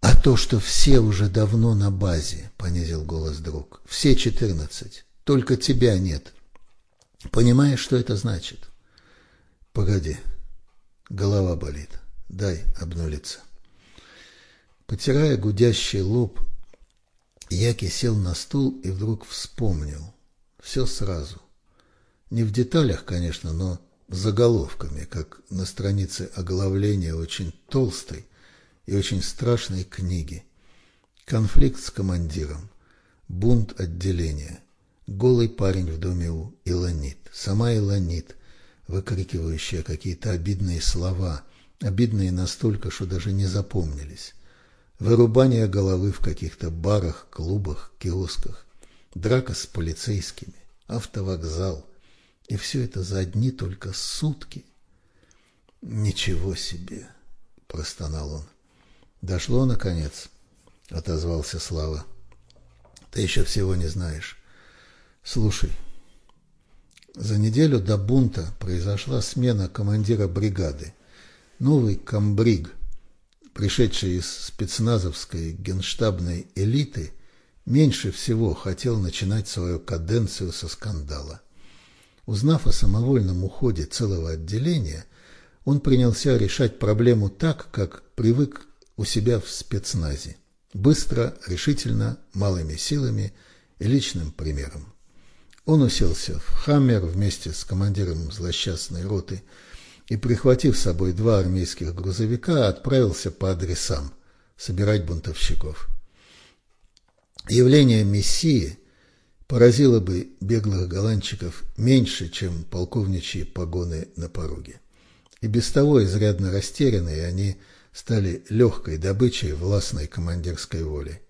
А то, что все уже давно на базе, понизил голос друг. Все четырнадцать. Только тебя нет. Понимаешь, что это значит? Погоди. Голова болит. Дай обнулиться. Потирая гудящий лоб, Яки сел на стул и вдруг вспомнил. Все сразу. Не в деталях, конечно, но заголовками, как на странице оглавления очень толстой и очень страшной книги. Конфликт с командиром, бунт отделения, голый парень в доме у Илонит, сама Илонит, выкрикивающая какие-то обидные слова, обидные настолько, что даже не запомнились. Вырубание головы в каких-то барах, клубах, киосках, драка с полицейскими, автовокзал. И все это за одни только сутки. «Ничего себе!» – простонал он. «Дошло, наконец?» – отозвался Слава. «Ты еще всего не знаешь. Слушай, за неделю до бунта произошла смена командира бригады. Новый комбриг – пришедший из спецназовской генштабной элиты, меньше всего хотел начинать свою каденцию со скандала. Узнав о самовольном уходе целого отделения, он принялся решать проблему так, как привык у себя в спецназе. Быстро, решительно, малыми силами и личным примером. Он уселся в «Хаммер» вместе с командиром злосчастной роты и, прихватив с собой два армейских грузовика, отправился по адресам собирать бунтовщиков. Явление Мессии поразило бы беглых голландчиков меньше, чем полковничьи погоны на пороге. И без того изрядно растерянные они стали легкой добычей властной командирской воли.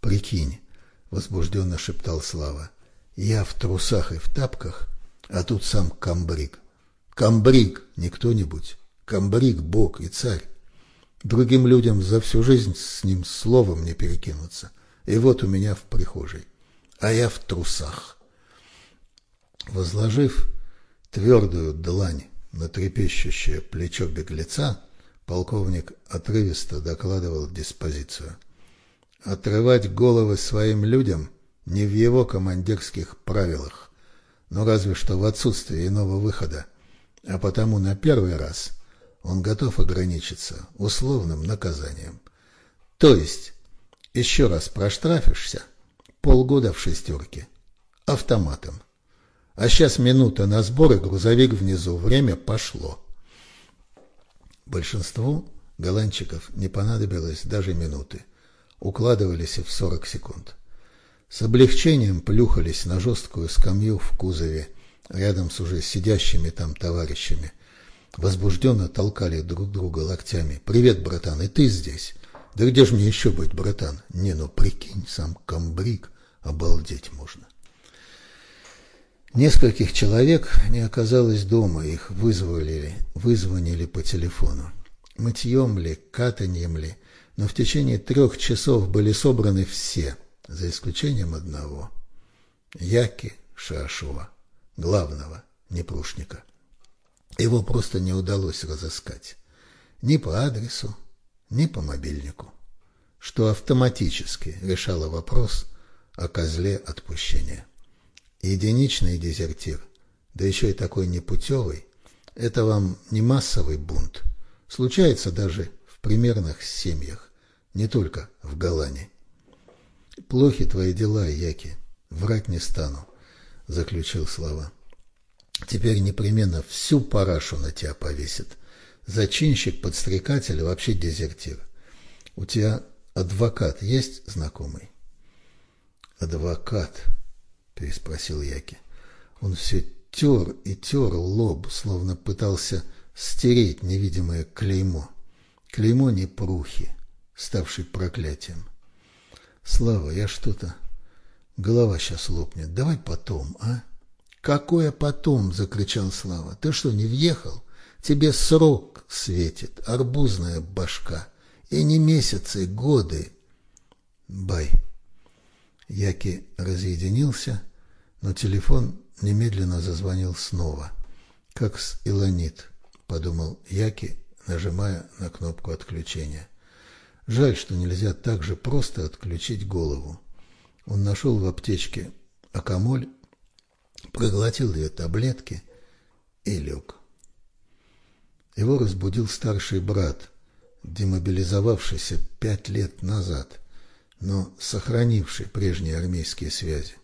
«Прикинь», — возбужденно шептал Слава, — «я в трусах и в тапках, а тут сам комбриг. Комбриг, не кто-нибудь, комбриг, бог и царь. Другим людям за всю жизнь с ним словом не перекинуться. И вот у меня в прихожей, а я в трусах». Возложив твердую длань на трепещущее плечо беглеца, полковник отрывисто докладывал диспозицию. Отрывать головы своим людям не в его командирских правилах, но разве что в отсутствии иного выхода, а потому на первый раз он готов ограничиться условным наказанием. То есть, еще раз проштрафишься, полгода в шестерке, автоматом. А сейчас минута на сборы, грузовик внизу, время пошло. Большинству голландчиков не понадобилось даже минуты. Укладывались в 40 секунд. С облегчением плюхались на жесткую скамью в кузове, рядом с уже сидящими там товарищами. Возбужденно толкали друг друга локтями. «Привет, братан, и ты здесь?» «Да где же мне еще быть, братан?» «Не, ну прикинь, сам комбриг, обалдеть можно». Нескольких человек не оказалось дома, их вызвали, вызвонили по телефону. Мытьем ли, катаньем ли, но в течение трех часов были собраны все, за исключением одного – Яки Шашова, главного непрушника. Его просто не удалось разыскать ни по адресу, ни по мобильнику, что автоматически решало вопрос о козле отпущения. Единичный дезертир, да еще и такой непутевый, это вам не массовый бунт. Случается даже в примерных семьях, не только в Голландии. Плохи твои дела, Яки, врать не стану, заключил Слава. Теперь непременно всю парашу на тебя повесит. Зачинщик-подстрекатель вообще дезертир. У тебя адвокат есть знакомый? Адвокат, — переспросил Яки. Он все тер и тер лоб, словно пытался стереть невидимое клеймо. Клеймо непрухи, ставший проклятием. Слава, я что-то... Голова сейчас лопнет. Давай потом, а? Какое потом? Закричал Слава. Ты что, не въехал? Тебе срок светит, арбузная башка. И не месяцы, годы. Бай. Яки разъединился, но телефон немедленно зазвонил снова. Как с Илонит, подумал Яки, нажимая на кнопку отключения. Жаль, что нельзя так же просто отключить голову. Он нашел в аптечке акамоль, проглотил две таблетки и лег. Его разбудил старший брат, демобилизовавшийся пять лет назад но сохранивший прежние армейские связи.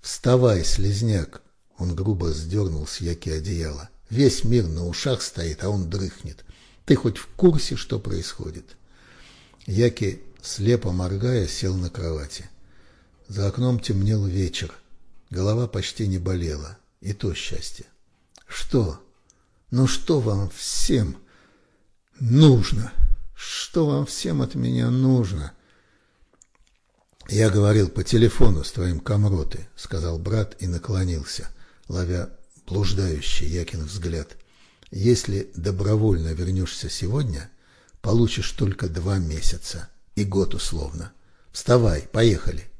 «Вставай, слезняк!» Он грубо сдернул с яки одеяло. «Весь мир на ушах стоит, а он дрыхнет. Ты хоть в курсе, что происходит?» Яки, слепо моргая, сел на кровати. За окном темнел вечер. Голова почти не болела. И то счастье. «Что? Ну что вам всем нужно? Что вам всем от меня нужно?» «Я говорил по телефону с твоим комроты», — сказал брат и наклонился, ловя блуждающий Якин взгляд. «Если добровольно вернешься сегодня, получишь только два месяца и год условно. Вставай, поехали».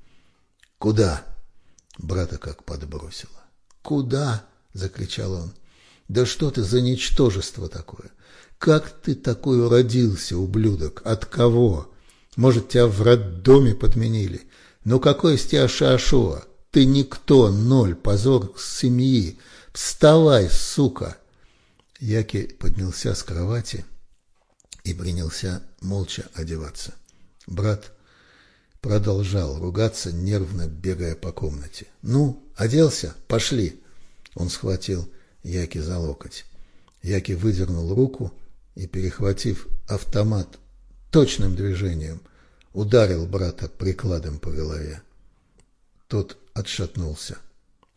«Куда?» — брата как подбросило. «Куда?» — закричал он. «Да что ты за ничтожество такое? Как ты такой родился, ублюдок? От кого?» Может, тебя в роддоме подменили. Но какой из тебя шашуа? Ты никто, ноль, позор семьи. Вставай, сука!» Яки поднялся с кровати и принялся молча одеваться. Брат продолжал ругаться, нервно бегая по комнате. «Ну, оделся? Пошли!» Он схватил Яки за локоть. Яки выдернул руку и, перехватив автомат, точным движением ударил брата прикладом по голове. Тот отшатнулся.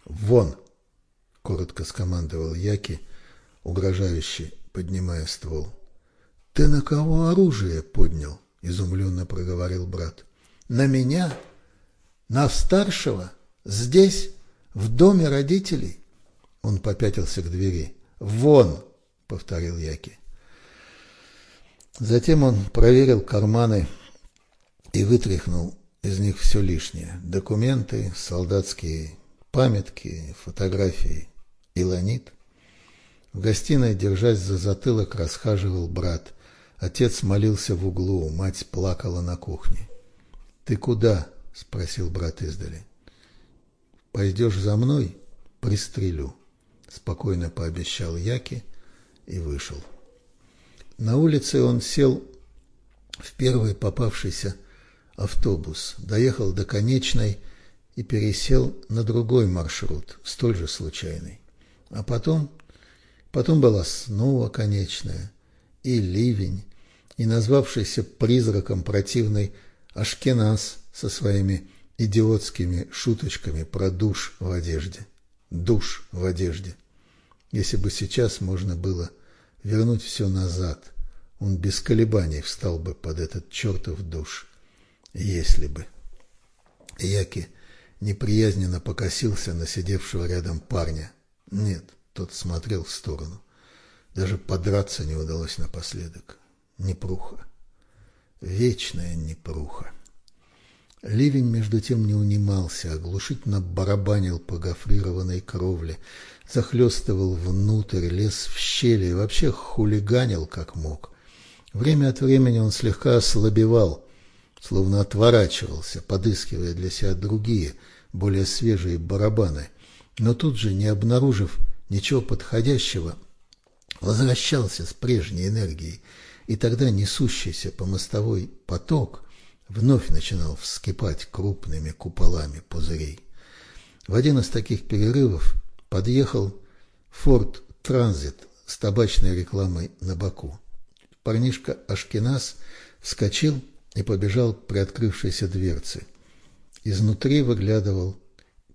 «Вон!» — коротко скомандовал Яки, угрожающе поднимая ствол. «Ты на кого оружие поднял?» — изумленно проговорил брат. «На меня? На старшего? Здесь? В доме родителей?» Он попятился к двери. «Вон!» — повторил Яки. Затем он проверил карманы и вытряхнул из них все лишнее. Документы, солдатские памятки, фотографии, илонит. В гостиной, держась за затылок, расхаживал брат. Отец молился в углу, мать плакала на кухне. «Ты куда?» – спросил брат издали. «Пойдешь за мной? Пристрелю», – спокойно пообещал Яки и вышел. На улице он сел в первый попавшийся автобус, доехал до конечной и пересел на другой маршрут, столь же случайный. А потом, потом была снова конечная, и ливень, и назвавшийся призраком противный Ашкеназ со своими идиотскими шуточками про душ в одежде. Душ в одежде. Если бы сейчас можно было вернуть все назад. Он без колебаний встал бы под этот чертов душ. Если бы. Яки неприязненно покосился на сидевшего рядом парня. Нет, тот смотрел в сторону. Даже подраться не удалось напоследок. Непруха. Вечная непруха. Ливень, между тем, не унимался, оглушительно барабанил по гофрированной кровле, захлестывал внутрь, лез в щели и вообще хулиганил как мог. Время от времени он слегка ослабевал, словно отворачивался, подыскивая для себя другие, более свежие барабаны, но тут же, не обнаружив ничего подходящего, возвращался с прежней энергией, и тогда несущийся по мостовой поток вновь начинал вскипать крупными куполами пузырей. В один из таких перерывов подъехал Форд Транзит с табачной рекламой на боку. Парнишка Ашкеназ вскочил и побежал к приоткрывшейся дверце. Изнутри выглядывал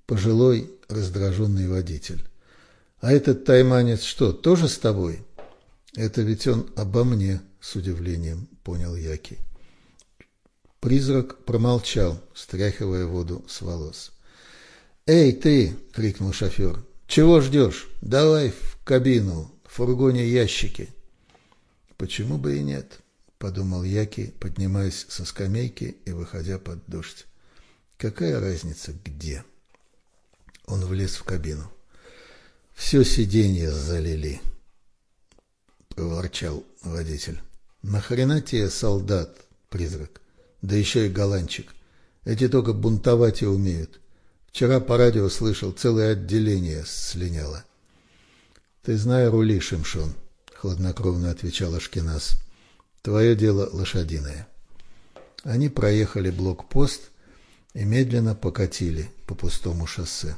пожилой раздраженный водитель. «А этот тайманец что, тоже с тобой?» «Это ведь он обо мне», — с удивлением понял Яки. Призрак промолчал, стряхивая воду с волос. «Эй, ты!» — крикнул шофер. Чего ждешь? Давай в кабину, в фургоне ящики. Почему бы и нет? Подумал Яки, поднимаясь со скамейки и выходя под дождь. Какая разница где? Он влез в кабину. Все сиденье залили, проворчал водитель. Нахрена тебе солдат, призрак? Да еще и голландчик. Эти только бунтовать и умеют. Вчера по радио слышал, целое отделение слиняло. — Ты знай, рули, Шимшон, — хладнокровно отвечал Ашкеназ. — Твое дело лошадиное. Они проехали блокпост и медленно покатили по пустому шоссе.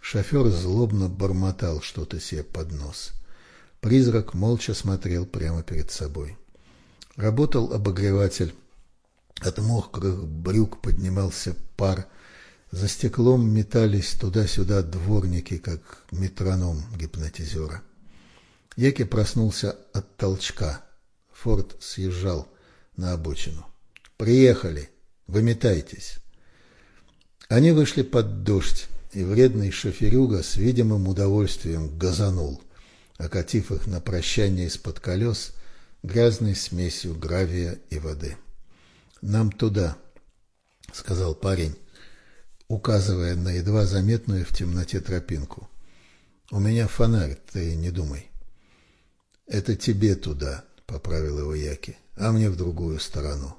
Шофер злобно бормотал что-то себе под нос. Призрак молча смотрел прямо перед собой. Работал обогреватель. От мокрых брюк поднимался пар — за стеклом метались туда-сюда дворники, как метроном гипнотизера. Яки проснулся от толчка. Форд съезжал на обочину. «Приехали! Выметайтесь!» Они вышли под дождь, и вредный шоферюга с видимым удовольствием газанул, окатив их на прощание из-под колес грязной смесью гравия и воды. «Нам туда», — сказал парень, указывая на едва заметную в темноте тропинку. «У меня фонарь, ты не думай». «Это тебе туда», — поправил его Яки, — «а мне в другую сторону».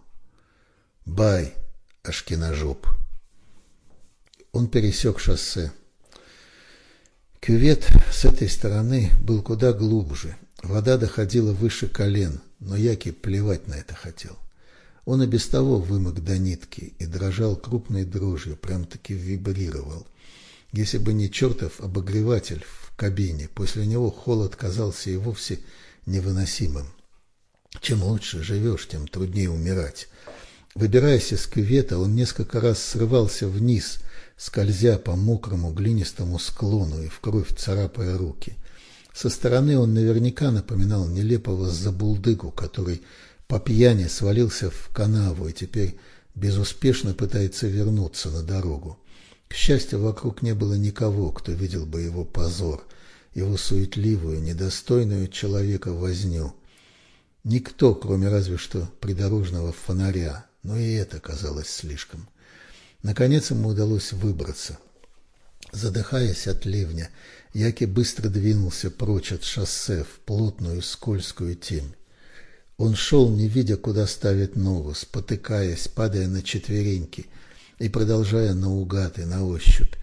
«Бай, Ашкиножоп». Он пересек шоссе. Кювет с этой стороны был куда глубже. Вода доходила выше колен, но Яки плевать на это хотел. Он и без того вымок до нитки и дрожал крупной дрожью, прям-таки вибрировал. Если бы не чертов обогреватель в кабине, после него холод казался и вовсе невыносимым. Чем лучше живешь, тем труднее умирать. Выбираясь из кювета, он несколько раз срывался вниз, скользя по мокрому глинистому склону и в кровь царапая руки. Со стороны он наверняка напоминал нелепого забулдыгу, который по пьяни свалился в канаву и теперь безуспешно пытается вернуться на дорогу. К счастью, вокруг не было никого, кто видел бы его позор, его суетливую, недостойную человека возню. Никто, кроме разве что придорожного фонаря, но и это казалось слишком. Наконец ему удалось выбраться. Задыхаясь от ливня, Яки быстро двинулся прочь от шоссе в плотную скользкую темь. Он шел, не видя, куда ставит ногу, спотыкаясь, падая на четвереньки и продолжая наугад и на ощупь.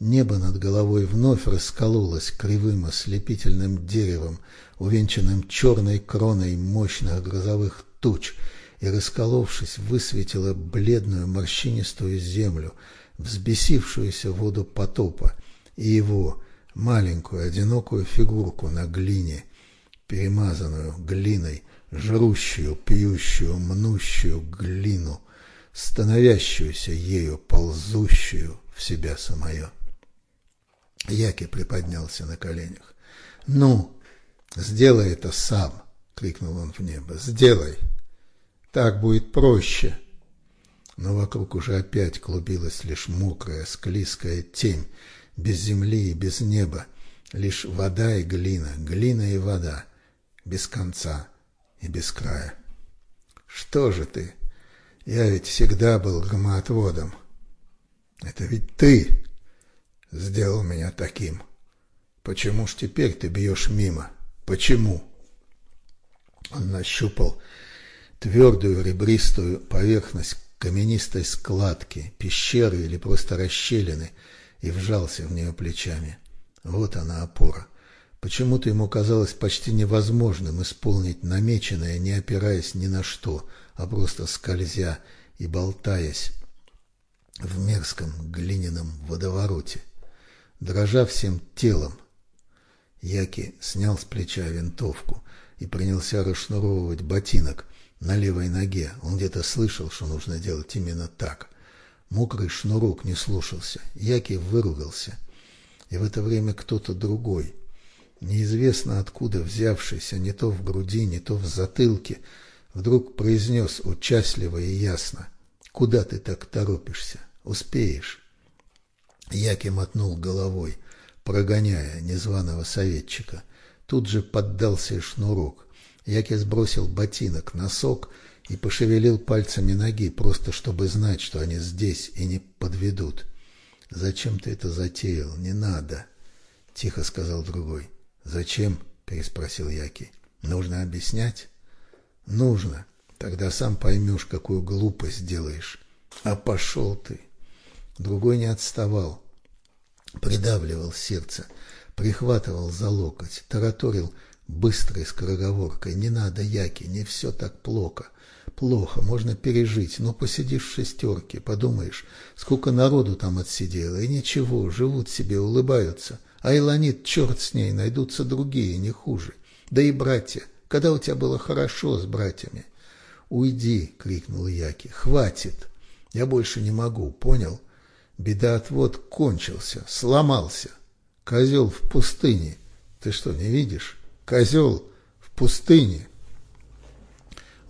Небо над головой вновь раскололось кривым ослепительным деревом, увенчанным черной кроной мощных грозовых туч, и, расколовшись, высветило бледную морщинистую землю, взбесившуюся воду потопа, и его, маленькую одинокую фигурку на глине, перемазанную глиной, жрущую, пьющую, мнущую глину, становящуюся ею, ползущую в себя самое. Яки приподнялся на коленях. «Ну, сделай это сам!» — крикнул он в небо. «Сделай! Так будет проще!» Но вокруг уже опять клубилась лишь мокрая, склизкая тень, без земли и без неба, лишь вода и глина, глина и вода, без конца и без края. «Что же ты? Я ведь всегда был громоотводом. Это ведь ты сделал меня таким. Почему ж теперь ты бьешь мимо? Почему?» Он нащупал твердую ребристую поверхность каменистой складки, пещеры или просто расщелины и вжался в нее плечами. Вот она опора. Почему-то ему казалось почти невозможным исполнить намеченное, не опираясь ни на что, а просто скользя и болтаясь в мерзком глиняном водовороте. Дрожа всем телом, Яки снял с плеча винтовку и принялся расшнуровывать ботинок на левой ноге. Он где-то слышал, что нужно делать именно так. Мокрый шнурок не слушался. Яки выругался. И в это время кто-то другой, неизвестно откуда взявшийся, не то в груди, не то в затылке, вдруг произнес участливо и ясно. «Куда ты так торопишься? Успеешь». Яки мотнул головой, прогоняя незваного советчика. Тут же поддался и шнурок. Яки сбросил ботинок, носок и пошевелил пальцами ноги, просто чтобы знать, что они здесь и не подведут. «Зачем ты это затеял? Не надо!» — тихо сказал другой. «Зачем?» — переспросил Яки. «Нужно объяснять?» «Нужно. Тогда сам поймешь, какую глупость делаешь. А пошел ты!» Другой не отставал. Придавливал сердце, прихватывал за локоть, тараторил быстрой скороговоркой. «Не надо, Яки, не все так плохо. Плохо, можно пережить, но посидишь в шестерке, подумаешь, сколько народу там отсидело, и ничего, живут себе, улыбаются. А Илонит, черт с ней, найдутся другие, не хуже. Да и братья, когда у тебя было хорошо с братьями. «Уйди!» — крикнул Яки. «Хватит! Я больше не могу, понял? Бедоотвод кончился, сломался. Козел в пустыне. Ты что, не видишь? Козел в пустыне!»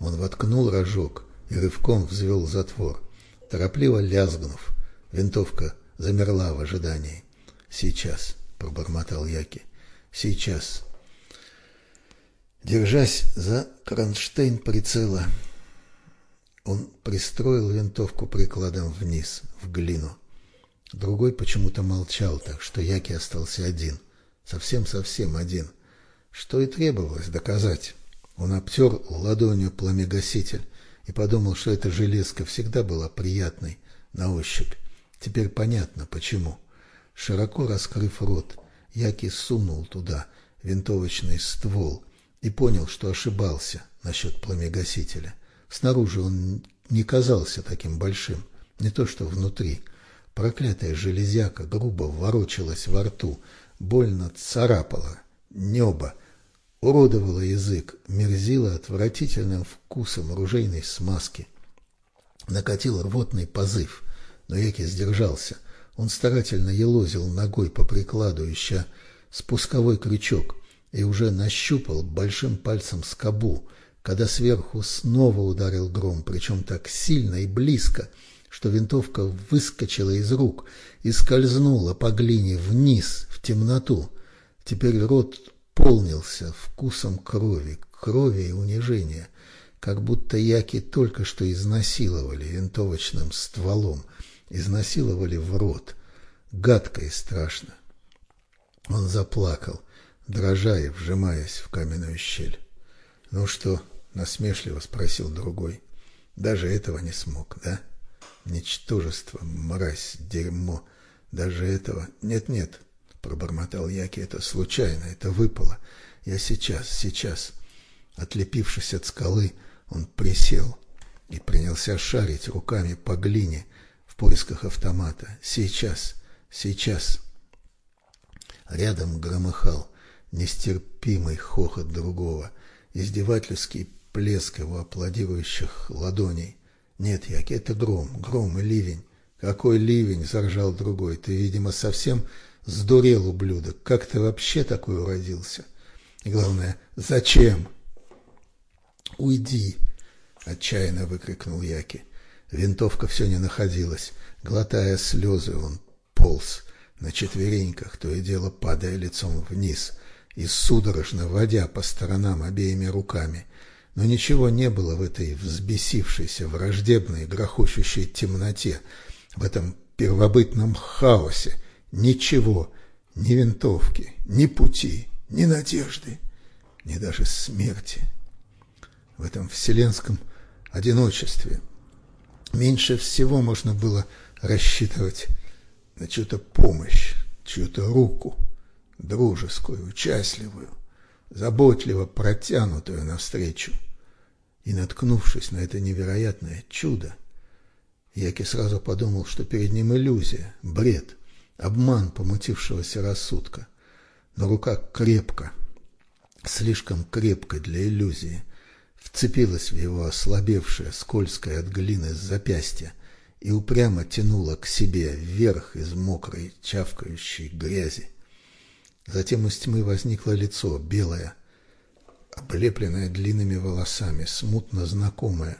Он воткнул рожок и рывком взвел затвор. Торопливо лязгнув, винтовка замерла в ожидании. «Сейчас!» — пробормотал Яки. «Сейчас!» Держась за кронштейн прицела, он пристроил винтовку прикладом вниз, в глину. Другой почему-то молчал, так что Яки остался один. Совсем-совсем один. Что и требовалось доказать. Он обтер ладонью пламегаситель и подумал, что эта железка всегда была приятной на ощупь. Теперь понятно, почему. Широко раскрыв рот, Яки сунул туда винтовочный ствол и понял, что ошибался насчет пламегасителя. Снаружи он не казался таким большим, не то что внутри. Проклятая железяка грубо ворочалась во рту, больно царапала небо, уродовала язык, мерзила отвратительным вкусом оружейной смазки. Накатил рвотный позыв, но Яки сдержался. Он старательно елозил ногой по прикладу, ища спусковой крючок, и уже нащупал большим пальцем скобу, когда сверху снова ударил гром, причем так сильно и близко, что винтовка выскочила из рук и скользнула по глине вниз, в темноту. Теперь рот полнился вкусом крови, крови и унижения, как будто яки только что изнасиловали винтовочным стволом, изнасиловали в рот. Гадко и страшно. Он заплакал, дрожа и вжимаясь в каменную щель. «Ну что?» — насмешливо спросил другой. «Даже этого не смог, да? Ничтожество, мразь, дерьмо. Даже этого... Нет-нет, пробормотал Яки. Это случайно, это выпало. Я сейчас, сейчас. Отлепившись от скалы, он присел и принялся шарить руками по глине в поисках автомата. Сейчас, сейчас. Рядом громыхал нестерпимый хохот другого, издевательский плеск его аплодирующих ладоней. Нет, Яки, это гром, гром и ливень. Какой ливень, заржал другой. Ты, видимо, совсем Сдурел, ублюдок, как ты вообще такой уродился? И главное, зачем? Уйди, отчаянно выкрикнул Яки. Винтовка все не находилась. Глотая слезы, он полз на четвереньках, то и дело падая лицом вниз и судорожно водя по сторонам обеими руками. Но ничего не было в этой взбесившейся, враждебной, грохочущей темноте, в этом первобытном хаосе, Ничего, ни винтовки, ни пути, ни надежды, ни даже смерти. В этом вселенском одиночестве меньше всего можно было рассчитывать на чью-то помощь, чью-то руку, дружескую, участливую, заботливо протянутую навстречу. И, наткнувшись на это невероятное чудо, Яки сразу подумал, что перед ним иллюзия, бред – обман помутившегося рассудка. Но рука крепко, слишком крепко для иллюзии, вцепилась в его ослабевшее, скользкое от глины запястье и упрямо тянула к себе вверх из мокрой, чавкающей грязи. Затем из тьмы возникло лицо, белое, облепленное длинными волосами, смутно знакомое.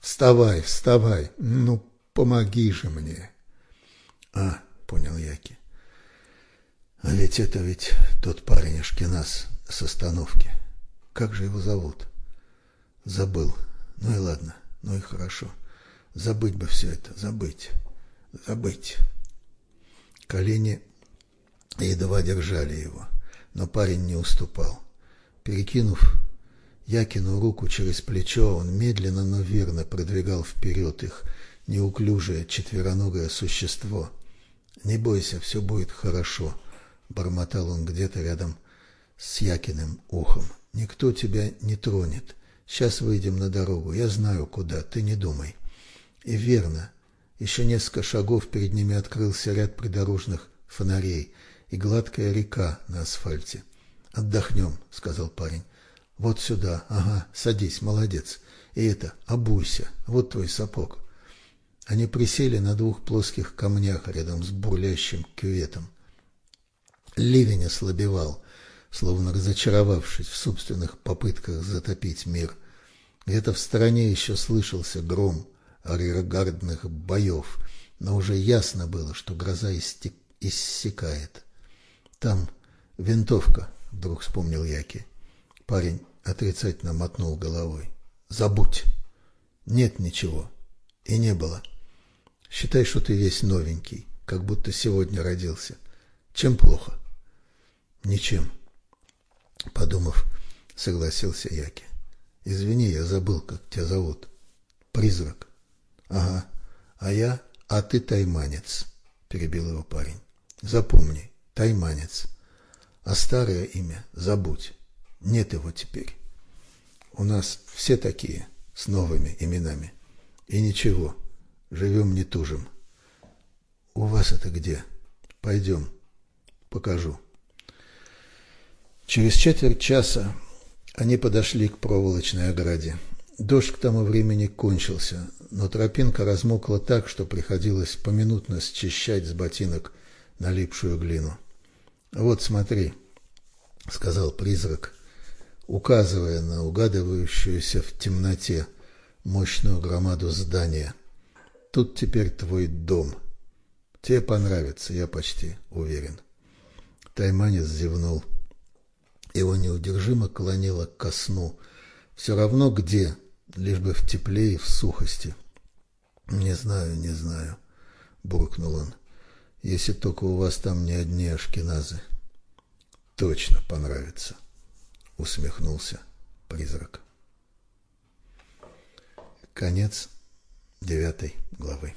«Вставай, вставай! Ну, помоги же мне!» «А, понял Яки. А ведь это ведь тот парень Ашкеназ с остановки. Как же его зовут? Забыл. Ну и ладно, ну и хорошо. Забыть бы все это, забыть, забыть. Колени едва держали его, но парень не уступал. Перекинув Якину руку через плечо, он медленно, но верно продвигал вперед их неуклюжее четвероногое существо — «Не бойся, все будет хорошо», — бормотал он где-то рядом с Якиным ухом. «Никто тебя не тронет. Сейчас выйдем на дорогу. Я знаю, куда. Ты не думай». И верно. Еще несколько шагов перед ними открылся ряд придорожных фонарей и гладкая река на асфальте. «Отдохнем», — сказал парень. «Вот сюда. Ага, садись, молодец. И это, обуйся. Вот твой сапог». Они присели на двух плоских камнях рядом с бурлящим кюветом. Ливень ослабевал, словно разочаровавшись в собственных попытках затопить мир. Где-то в стороне еще слышался гром арьергардных боев, но уже ясно было, что гроза истек... иссякает. Там винтовка, вдруг вспомнил Яки. Парень отрицательно мотнул головой. Забудь. Нет ничего. И не было. Считай, что ты весь новенький, как будто сегодня родился. Чем плохо? Ничем. Подумав, согласился Яки. Извини, я забыл, как тебя зовут. Призрак. Ага. А я, а ты тайманец, перебил его парень. Запомни, тайманец. А старое имя забудь. Нет его теперь. У нас все такие, с новыми именами. И ничего, Живем не тужим. У вас это где? Пойдем, покажу. Через четверть часа они подошли к проволочной ограде. Дождь к тому времени кончился, но тропинка размокла так, что приходилось поминутно счищать с ботинок налипшую глину. «Вот смотри», — сказал призрак, указывая на угадывающуюся в темноте мощную громаду здания. «Тут теперь твой дом. Тебе понравится, я почти уверен». Тайманец зевнул. Его неудержимо клонило ко сну. Все равно где, лишь бы в тепле и в сухости. «Не знаю, не знаю», — буркнул он, — «если только у вас там не одни ашкеназы». «Точно понравится», — усмехнулся призрак. Конец девятой главы.